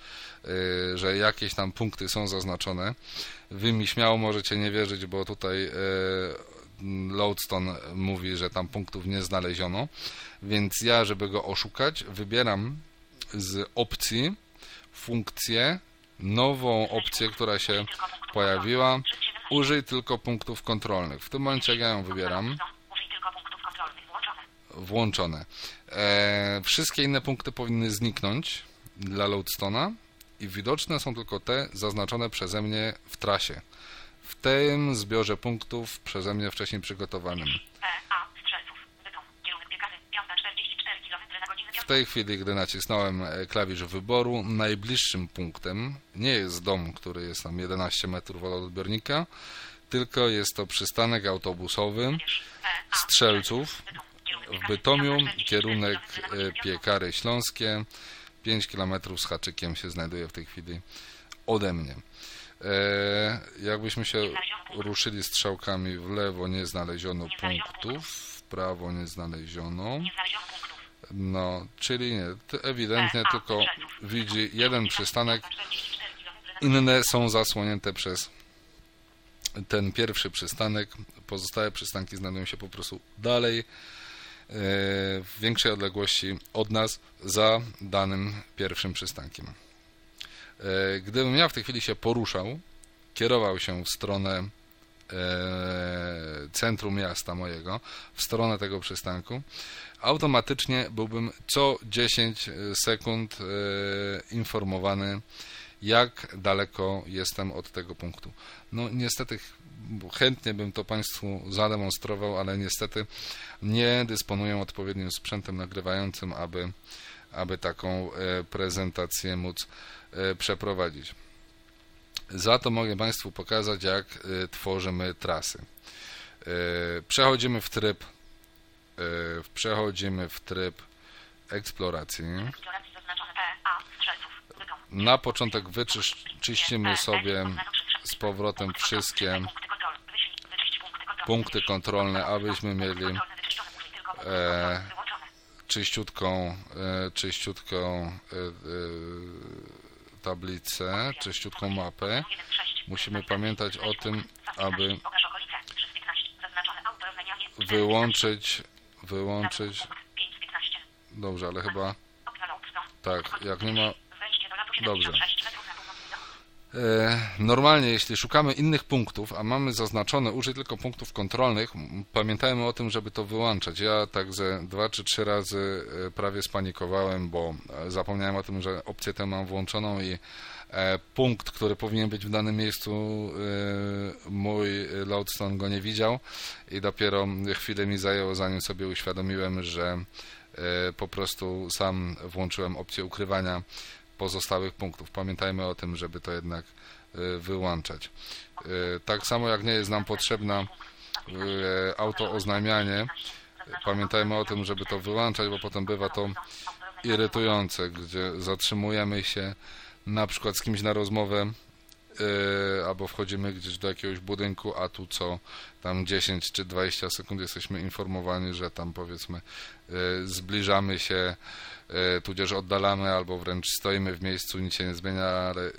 e, że jakieś tam punkty są zaznaczone, Wy mi śmiało możecie nie wierzyć, bo tutaj e, Lodestone mówi, że tam punktów nie znaleziono, więc ja, żeby go oszukać, wybieram z opcji funkcję, nową opcję, która się pojawiła, kontrolnych. 17. użyj tylko punktów kontrolnych. W tym momencie jak ja ją wybieram, Użyj tylko punktów kontrolnych. Włączone. E, wszystkie inne punkty powinny zniknąć dla Loadstona i widoczne są tylko te zaznaczone przeze mnie w trasie. W tym zbiorze punktów przeze mnie wcześniej przygotowanym. E, A. Strzelców. Bytom. Kierunek biegany. 5.44 km na godzinę. W tej chwili, gdy nacisnąłem e, klawisz wyboru, najbliższym punktem nie jest dom, który jest tam 11 metrów od odbiornika, tylko jest to przystanek autobusowy E. Strzelców w. Bytomiu, 5.44 kierunek e, Piekary Śląskie, 5 km z haczykiem się znajduje w tej chwili ode mnie. E, jakbyśmy się ruszyli strzałkami w lewo, nie znaleziono punktów, w prawo nie znaleziono. No, czyli nie, ewidentnie tylko widzi jeden przystanek, 44 km na inne są zasłonięte przez ten pierwszy przystanek, pozostałe przystanki znajdują się po prostu dalej, w większej odległości od nas, za danym pierwszym przystankiem. E, Gdybym ja w tej chwili się poruszał, kierował się w stronę e, centrum miasta mojego, w stronę tego przystanku, automatycznie byłbym co 10 sekund e, informowany, jak daleko jestem od tego punktu. No niestety chętnie bym to Państwu zademonstrował, ale niestety nie dysponuję odpowiednim sprzętem nagrywającym, aby, aby taką e, prezentację móc e, przeprowadzić. Za to mogę Państwu pokazać, jak e, tworzymy trasy. Przechodzimy w tryb przechodzimy w tryb eksploracji. Na początek wyczyścimy sobie z powrotem wszystkie Punkty kontrolne, abyśmy mieli e, czyściutką, e, czyściutką e, e, tablicę, czyściutką mapę. 1, 6. Musimy pamiętać o tym, aby Pokaż okolice. 3 z 15. Zaznaczone auto rozmienianie. wyłączyć, wyłączyć, Punkt 5 z 15. dobrze, ale chyba tak, jak nie ma Dobrze. 76 metrów na północny zachód. E, Normalnie, jeśli szukamy innych punktów, a mamy zaznaczone użyj tylko punktów kontrolnych, pamiętajmy o tym, żeby to wyłączać. Ja tak ze dwa czy trzy razy e, prawie spanikowałem, bo e, zapomniałem o tym, że opcję tę mam włączoną i e, punkt, który powinien być w danym miejscu, e, mój Loadstone go nie widział i dopiero chwilę mi zajęło, zanim sobie uświadomiłem, że e, po prostu sam włączyłem opcję ukrywania pozostałych punktów. Pamiętajmy o tym, żeby to jednak e, wyłączać. E, Tak samo jak nie jest nam potrzebna e, autooznajmianie, pamiętajmy o tym, żeby to wyłączać, bo potem bywa to irytujące, gdzie zatrzymujemy się na przykład z kimś na rozmowę e, albo wchodzimy gdzieś do jakiegoś budynku, a tu co tam 10 czy 20 sekund jesteśmy informowani, że tam powiedzmy e, zbliżamy się, e, tudzież oddalamy albo wręcz stoimy w miejscu, nic się nie zmienia, ale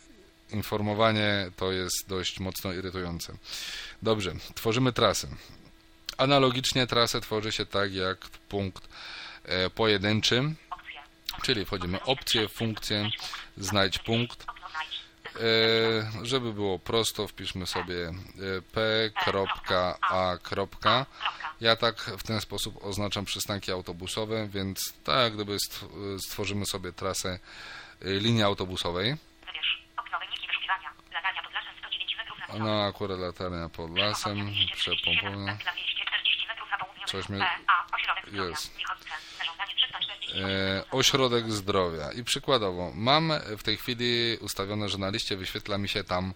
informowanie to jest dość mocno irytujące. Dobrze, tworzymy trasę. Analogicznie trasę tworzy się tak jak punkt pojedynczy, czyli wchodzimy opcje, funkcje, znajdź punkt, żeby było prosto, wpiszmy sobie e, p.a. Ja tak w ten sposób oznaczam przystanki autobusowe, więc tak gdyby stw- stworzymy sobie trasę e, linii autobusowej. Wybierz. Okno wyniki wyszukiwania. Latarnia pod lasem 109 metrów na No akurat latarnia pod lasem, przepompownia. 240 metrów na południowy Coś ośrodek zdrowia. jest. Michowice. Zarządzanie 340 E, ośrodek zdrowia. I przykładowo, mam w tej chwili ustawione, że na liście wyświetla mi się tam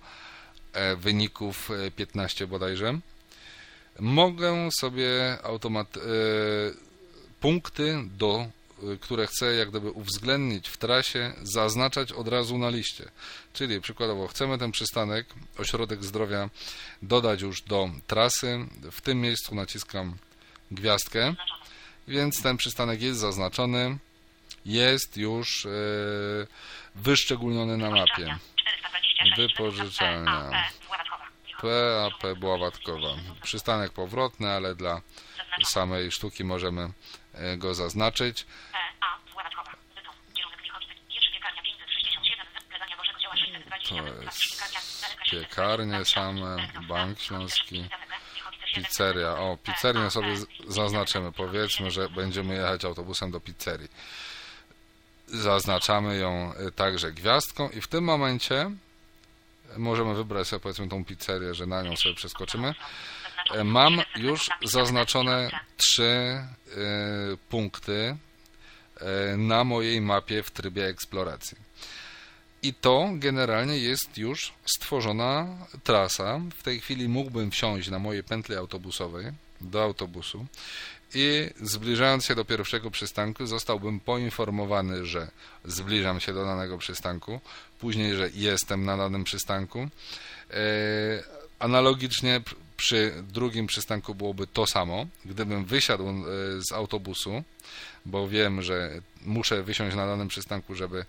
e, wyników e, 15 bodajże. Mogę sobie automat e, punkty, do, e, które chcę jak gdyby uwzględnić w trasie, zaznaczać od razu na liście. Czyli przykładowo chcemy ten przystanek, ośrodek zdrowia dodać już do trasy. W tym miejscu naciskam gwiazdkę. Więc ten przystanek jest zaznaczony, jest już e, wyszczególniony na mapie. Wypożyczalnia. 426 Wypożyczalnia. metrów na P, A, P, Bławatkowa. Michowice. PAP Bławatkowa. Przystanek powrotny, ale dla samej sztuki możemy e, go zaznaczyć. P, A, Bławatkowa. Bytom. Kierunek Michowice. Jerzy piekarnia 567. Plebania Bożego Dzieła 620 To jest Piekarnia. Daleka 600 piekarnie same. Bank Śląski, 6 metrów. Michowice 7 Pizzeria. O, pizzerię sobie zaznaczymy. Powiedzmy, że będziemy jechać autobusem do pizzerii. Zaznaczamy ją e, także gwiazdką i w tym momencie możemy wybrać sobie powiedzmy tą pizzerię, że na nią sobie przeskoczymy. E, Mam już zaznaczone trzy e, punkty e, na mojej mapie w trybie eksploracji. I to generalnie jest już stworzona trasa. W tej chwili mógłbym wsiąść na mojej pętli autobusowej do autobusu i zbliżając się do pierwszego przystanku zostałbym poinformowany, że zbliżam się do danego przystanku, później, że jestem na danym przystanku. E, Analogicznie pr- przy drugim przystanku byłoby to samo. Gdybym wysiadł e, z autobusu, bo wiem, że muszę wysiąść na danym przystanku, żeby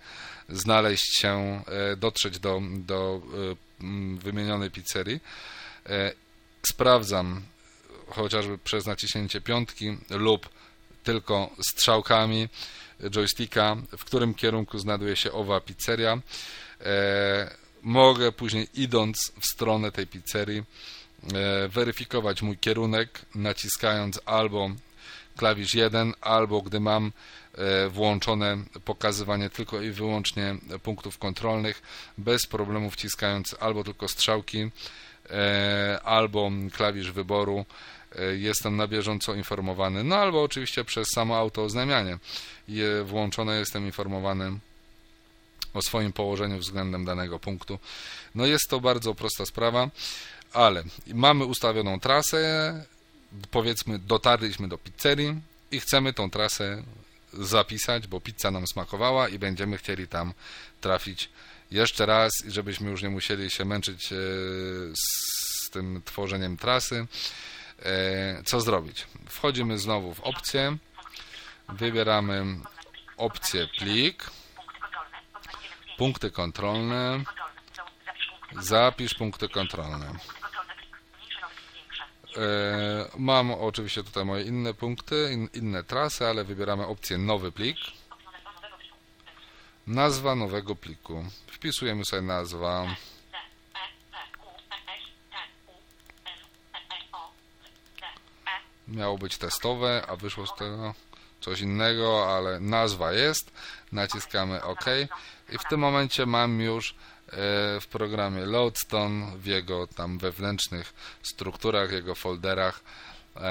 znaleźć się, e, dotrzeć do, do e, wymienionej pizzerii. E, Sprawdzam chociażby przez naciśnięcie piątki lub tylko strzałkami joysticka, w którym kierunku znajduje się owa pizzeria. Mogę później idąc w stronę tej pizzerii weryfikować mój kierunek naciskając albo klawisz 1, albo gdy mam e, włączone pokazywanie tylko i wyłącznie punktów kontrolnych, bez problemu wciskając albo tylko strzałki, e, albo klawisz wyboru, e, jestem na bieżąco informowany, no albo oczywiście przez samo auto oznajmianie je włączone jestem informowany o swoim położeniu względem danego punktu. No jest to bardzo prosta sprawa, ale mamy ustawioną trasę, powiedzmy dotarliśmy do pizzerii i chcemy tą trasę zapisać, bo pizza nam smakowała i będziemy chcieli tam trafić jeszcze raz i żebyśmy już nie musieli się męczyć e, z tym tworzeniem trasy. E, Co zrobić? Wchodzimy znowu w opcję, wybieramy opcję plik, Punkty kontrolne. zapisz punkty kontrolne. Punkty kontrolne. Plik. Mniejsze nowy plik. Większe. E, Mam oczywiście tutaj moje inne punkty, in, inne trasy, ale wybieramy opcję nowy plik. Nazwa nowego pliku. Wpisujemy sobie nazwa. E, E, E, E, E, Miało być testowe, a wyszło z tego coś innego, ale nazwa jest. Naciskamy OK. I w tym momencie mam już e, w programie Loadstone, w jego tam wewnętrznych strukturach, jego folderach, e,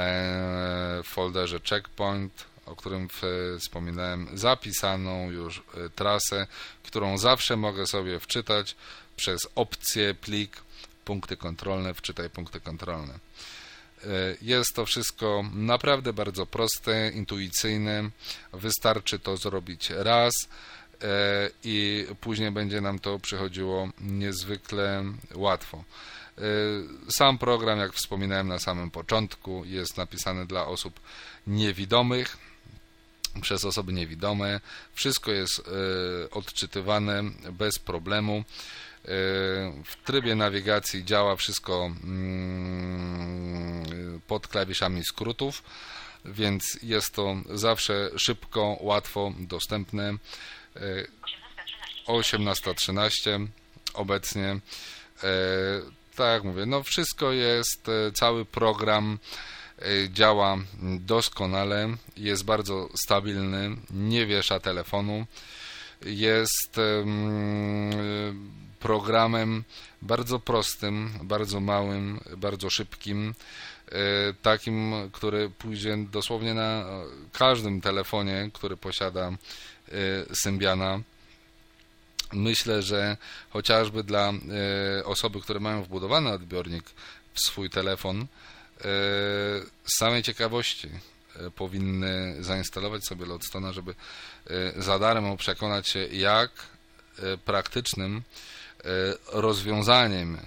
w folderze Checkpoint, o którym w- wspominałem, zapisaną już e, trasę, którą zawsze mogę sobie wczytać przez opcję plik, punkty kontrolne, wczytaj punkty kontrolne. E, Jest to wszystko naprawdę bardzo proste, intuicyjne. Wystarczy to zrobić raz e, i później będzie nam to przychodziło niezwykle łatwo. E, Sam program, jak wspominałem na samym początku, jest napisany dla osób niewidomych przez osoby niewidome. Wszystko jest e, odczytywane bez problemu. E, W trybie nawigacji działa wszystko mm, pod klawiszami skrótów, więc jest to zawsze szybko, łatwo dostępne. E, 18, 13, 18.13 obecnie. Tak jak mówię, no wszystko jest, cały program działa doskonale, jest bardzo stabilny, nie wiesza telefonu, jest programem bardzo prostym, bardzo małym, bardzo szybkim, e, takim, który pójdzie dosłownie na każdym telefonie, który posiada e, Symbiana. Myślę, że chociażby dla e, osoby, które mają wbudowany odbiornik w swój telefon, z samej ciekawości powinny zainstalować sobie Lodstona, żeby za darmo przekonać się, jak praktycznym rozwiązaniem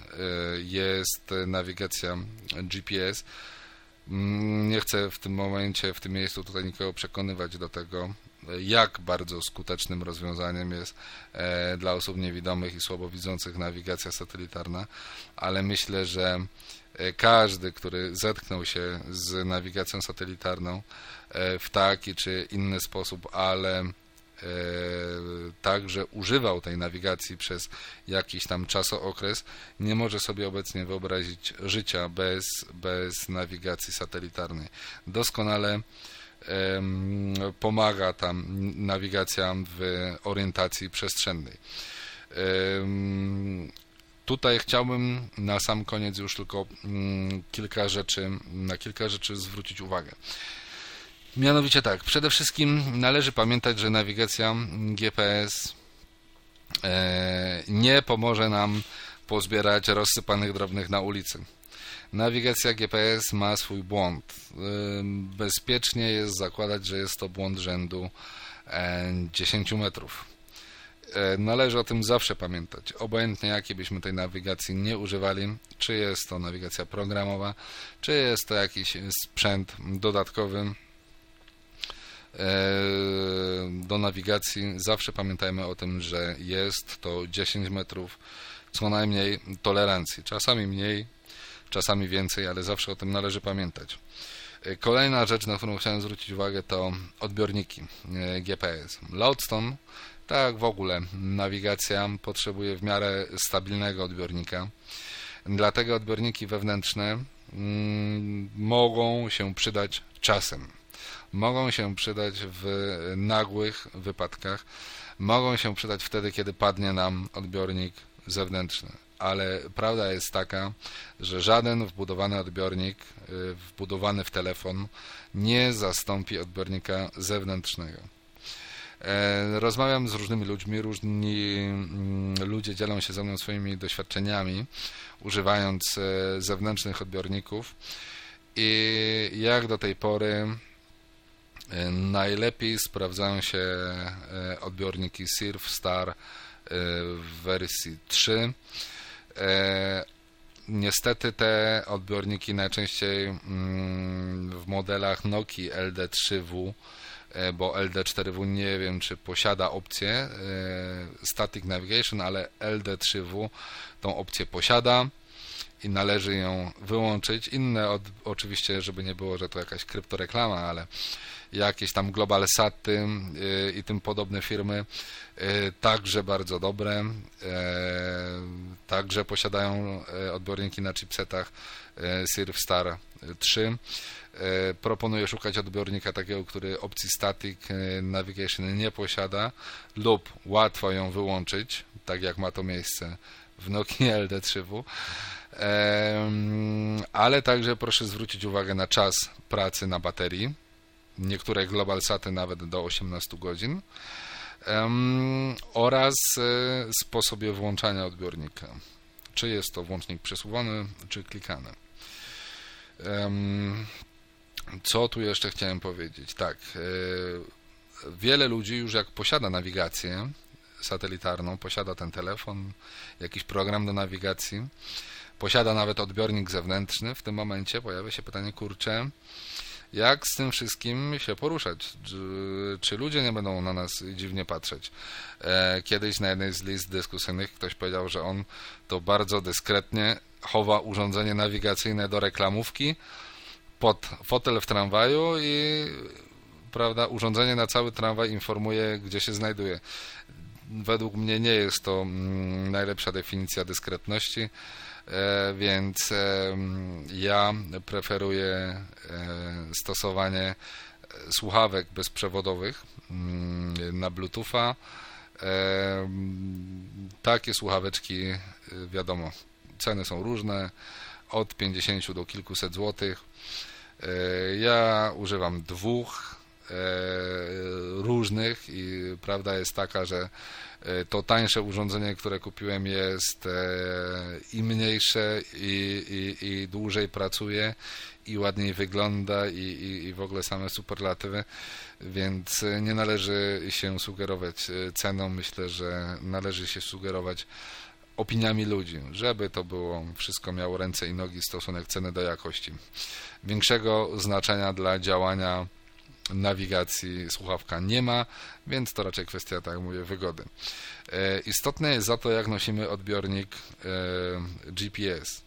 jest nawigacja GPS. Mm, nie chcę w tym momencie, w tym miejscu tutaj nikogo przekonywać do tego, jak bardzo skutecznym rozwiązaniem jest e, dla osób niewidomych i słabowidzących nawigacja satelitarna, ale myślę, że każdy, który zetknął się z nawigacją satelitarną w taki czy inny sposób, ale E, także używał tej nawigacji przez jakiś tam czasookres, nie może sobie obecnie wyobrazić życia bez, bez nawigacji satelitarnej. Doskonale pomaga tam nawigacja w orientacji przestrzennej. Tutaj chciałbym na sam koniec już tylko mm, kilka rzeczy, na kilka rzeczy zwrócić uwagę. Mianowicie tak, przede wszystkim należy pamiętać, że nawigacja GPS e, nie pomoże nam pozbierać rozsypanych drobnych na ulicy. Nawigacja GPS ma swój błąd. E, bezpiecznie jest zakładać, że jest to błąd rzędu 10 e, metrów. Należy o tym zawsze pamiętać. Obojętnie jakiej byśmy tej nawigacji nie używali, czy jest to nawigacja programowa, czy jest to jakiś sprzęt dodatkowy, E, do nawigacji zawsze pamiętajmy o tym, że jest to 10 metrów co najmniej tolerancji. Czasami mniej, czasami więcej, ale zawsze o tym należy pamiętać. E, kolejna rzecz, na którą chciałem zwrócić uwagę, to odbiorniki e, GPS. Lodestone, tak w ogóle nawigacja potrzebuje w miarę stabilnego odbiornika. Dlatego odbiorniki wewnętrzne mm, mogą się przydać czasem mogą się przydać w nagłych wypadkach, mogą się przydać wtedy, kiedy padnie nam odbiornik zewnętrzny. Ale prawda jest taka, że żaden wbudowany odbiornik, y, wbudowany w telefon, nie zastąpi odbiornika zewnętrznego. E, rozmawiam z różnymi ludźmi, różni mm, ludzie dzielą się ze mną swoimi doświadczeniami, używając e, zewnętrznych odbiorników. I jak do tej pory E, najlepiej sprawdzają się odbiorniki Surf Star w wersji 3. Niestety te odbiorniki najczęściej mm, w modelach Nokia LD3W, bo LD4W nie wiem czy posiada opcję Static Navigation, ale LD3W tą opcję posiada i należy ją wyłączyć. Inne od, oczywiście, żeby nie było, że to jakaś kryptoreklama, ale jakieś tam Global Saty y, i tym podobne firmy y, także bardzo dobre, y, także posiadają odbiorniki na chipsetach Star 3. Proponuję szukać odbiornika takiego, który opcji Static Navigation nie posiada lub łatwo ją wyłączyć, tak jak ma to miejsce w Nokia LD3W. Ale także proszę zwrócić uwagę na czas pracy na baterii niektóre Global Saty nawet do 18 godzin oraz e, sposobie włączania odbiornika. Czy jest to włącznik przesuwany, czy klikany. Co tu jeszcze chciałem powiedzieć? Tak, e, wiele ludzi już jak posiada nawigację satelitarną, posiada ten telefon, jakiś program do nawigacji, posiada nawet odbiornik zewnętrzny, w tym momencie pojawia się pytanie, kurczę, jak z tym wszystkim się poruszać? Czy ludzie nie będą na nas dziwnie patrzeć? E, kiedyś na jednej z list dyskusyjnych ktoś powiedział, że on to bardzo dyskretnie chowa urządzenie nawigacyjne do reklamówki pod fotel w tramwaju i prawda, urządzenie na cały tramwaj informuje, gdzie się znajduje. według mnie nie jest to mm, najlepsza definicja dyskretności, więc e, ja preferuję e, stosowanie słuchawek bezprzewodowych mm, na Bluetootha. Takie słuchaweczki, wiadomo, ceny są różne, od 50 do kilkuset złotych. Ja używam dwóch E, różnych i prawda jest taka, że e, to tańsze urządzenie, które kupiłem jest e, i mniejsze i, i, i dłużej pracuje i ładniej wygląda i, i, i w ogóle same superlatywy, więc nie należy się sugerować ceną, myślę, że należy się sugerować opiniami ludzi, żeby to było wszystko miało ręce i nogi stosunek ceny do jakości. Większego znaczenia dla działania nawigacji słuchawka nie ma, więc to raczej kwestia, tak jak mówię, wygody. E, istotne jest za to, jak nosimy odbiornik e, GPS.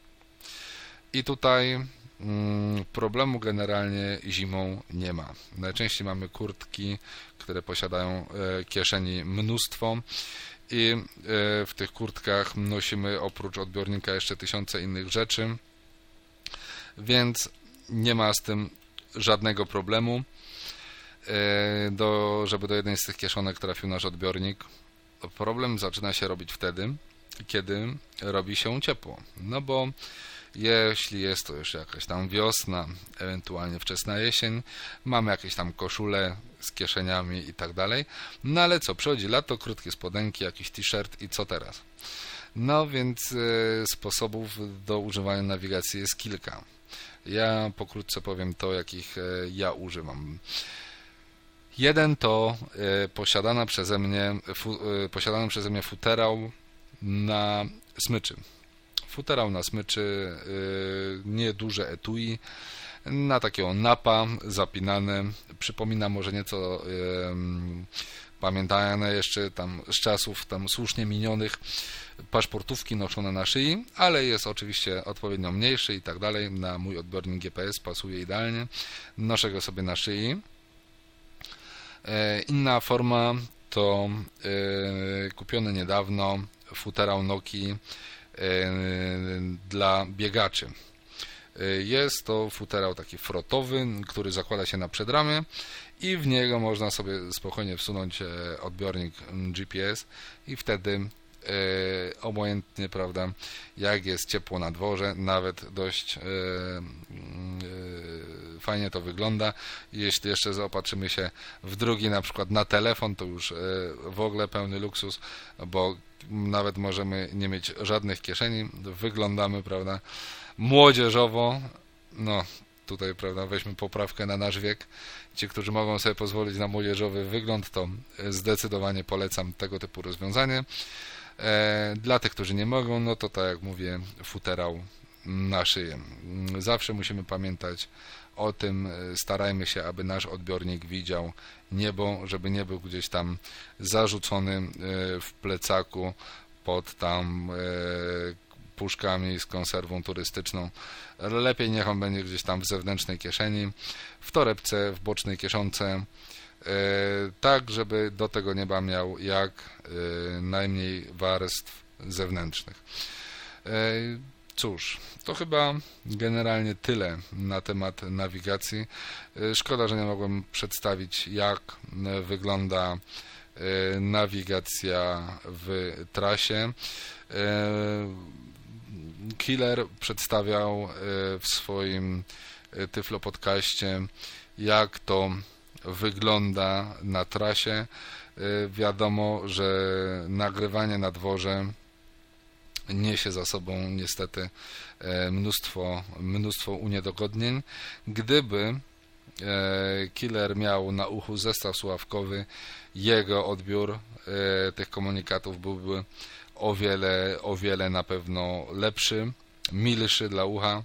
I tutaj mm, problemu generalnie zimą nie ma. Najczęściej mamy kurtki, które posiadają e, kieszeni mnóstwo i w tych kurtkach nosimy oprócz odbiornika jeszcze tysiące innych rzeczy, więc nie ma z tym żadnego problemu. E, do, żeby do jednej z tych kieszonek trafił nasz odbiornik. Problem zaczyna się robić wtedy, kiedy robi się ciepło. No bo jeśli jest to już jakaś tam wiosna, ewentualnie wczesna jesień, mamy jakieś tam koszule z kieszeniami i tak dalej. No ale co, przychodzi lato, krótkie spodenki, jakiś t-shirt i co teraz? No więc e, sposobów do używania nawigacji jest kilka. Ja pokrótce powiem to, jakich e, ja używam. Jeden to e, posiadana przeze mnie, fu, e, posiadany przeze mnie futerał na smyczy. Futerał na smyczy, e, nieduże etui, na takiego napa zapinane. Przypomina może nieco pamiętane jeszcze tam z czasów tam słusznie minionych paszportówki noszone na szyi, ale jest oczywiście odpowiednio mniejszy i tak dalej. Na mój odbiornik GPS pasuje idealnie. Noszę go sobie na szyi. E, inna forma to e, kupiony niedawno futerał Noki e, dla biegaczy. Jest to futerał taki frotowy, który zakłada się na przedramię i w niego można sobie spokojnie wsunąć odbiornik GPS i wtedy obojętnie, prawda, jak jest ciepło na dworze, nawet dość fajnie to wygląda. Jeśli jeszcze zaopatrzymy się w drugi, na przykład na telefon, to już w ogóle pełny luksus, bo nawet możemy nie mieć żadnych kieszeni, wyglądamy, prawda, młodzieżowo, no tutaj, prawda, weźmy poprawkę na nasz wiek. Ci, którzy mogą sobie pozwolić na młodzieżowy wygląd, to zdecydowanie polecam tego typu rozwiązanie. E, dla tych, którzy nie mogą, no to tak jak mówię, futerał na szyję. Zawsze musimy pamiętać o tym, e, starajmy się, aby nasz odbiornik widział niebo, żeby nie był gdzieś tam zarzucony e, w plecaku pod tam puszkami z konserwą turystyczną. Lepiej niech on będzie gdzieś tam w zewnętrznej kieszeni, w torebce, w bocznej kieszonce, E, tak żeby do tego nieba miał jak e, najmniej warstw zewnętrznych. E, cóż, to chyba generalnie tyle na temat nawigacji. Szkoda, że nie mogłem przedstawić, jak wygląda nawigacja w trasie. Killer przedstawiał w swoim Tyflo podcaście, jak to wygląda na trasie. Wiadomo, że nagrywanie na dworze niesie za sobą niestety e, mnóstwo, mnóstwo uniedogodnień. Gdyby e, killer miał na uchu zestaw słuchawkowy, jego odbiór e, tych komunikatów byłby o wiele, o wiele na pewno lepszy, milszy dla ucha.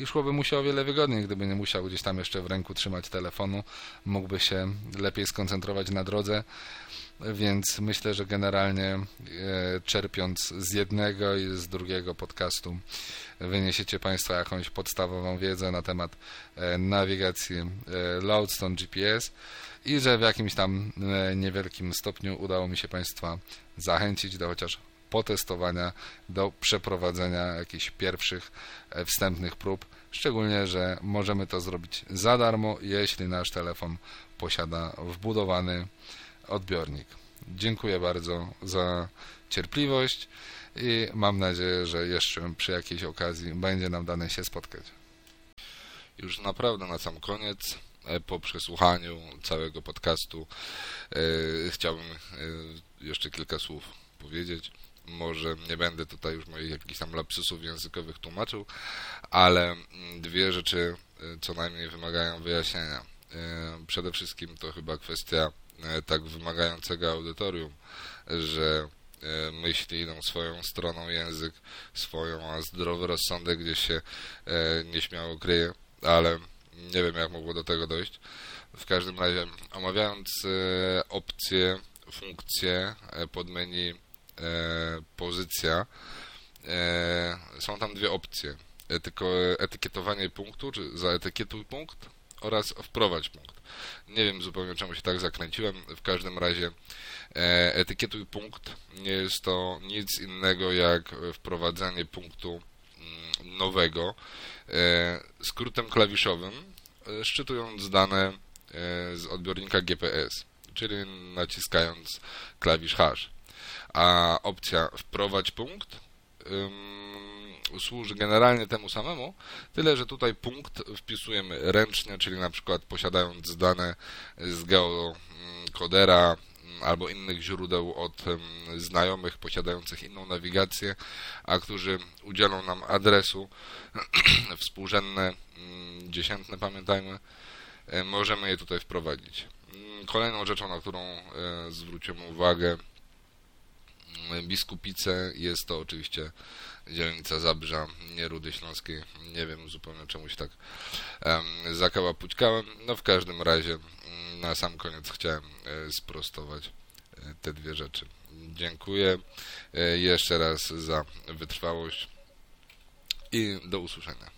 I szłoby mu się o wiele wygodniej, gdyby nie musiał gdzieś tam jeszcze w ręku trzymać telefonu, mógłby się lepiej skoncentrować na drodze więc myślę, że generalnie e, czerpiąc z jednego i z drugiego podcastu wyniesiecie Państwo jakąś podstawową wiedzę na temat e, nawigacji e, Loadstone GPS i że w jakimś tam niewielkim stopniu udało mi się Państwa zachęcić do chociaż potestowania, do przeprowadzenia jakichś pierwszych wstępnych prób, szczególnie, że możemy to zrobić za darmo, jeśli nasz telefon posiada wbudowany odbiornik. Dziękuję bardzo za cierpliwość i mam nadzieję, że jeszcze przy jakiejś okazji będzie nam dane się spotkać. Już naprawdę na sam koniec, e, po przesłuchaniu całego podcastu, e, chciałbym e, jeszcze kilka słów powiedzieć. Może nie będę tutaj już moich jakichś tam lapsusów językowych tłumaczył, ale dwie rzeczy co najmniej wymagają wyjaśnienia. Przede wszystkim to chyba kwestia tak wymagającego audytorium, że e, myśli idą swoją stroną, język swoją, a zdrowy rozsądek gdzieś się e, nieśmiało kryje, ale nie wiem jak mogło do tego dojść. W każdym razie omawiając opcje, funkcje pod menu pozycja, są tam dwie opcje. Etykietowanie punktu, czy zaetykietuj punkt oraz wprowadź punkt. Nie wiem zupełnie czemu się tak zakręciłem. W każdym razie e, etykietuj punkt nie jest to nic innego jak wprowadzenie punktu mm, nowego e, skrótem klawiszowym, e, szczytując dane z odbiornika GPS, czyli naciskając klawisz hash. A opcja wprowadź punkt służy generalnie temu samemu, tyle że tutaj punkt wpisujemy ręcznie, czyli na przykład posiadając dane z geokodera albo innych źródeł od znajomych posiadających inną nawigację, a którzy udzielą nam adresu współrzędne, mm, dziesiętne pamiętajmy, e, możemy je tutaj wprowadzić. Mm, kolejną rzeczą, na którą e, zwrócimy uwagę, Biskupice jest to oczywiście dzielnica Zabrza, nie Rudy Śląskiej. Nie wiem zupełnie czemuś tak um, zakała pućkałem. No w każdym razie mm, na sam koniec chciałem e, sprostować e, te dwie rzeczy. Dziękuję e, jeszcze raz za wytrwałość i do usłyszenia.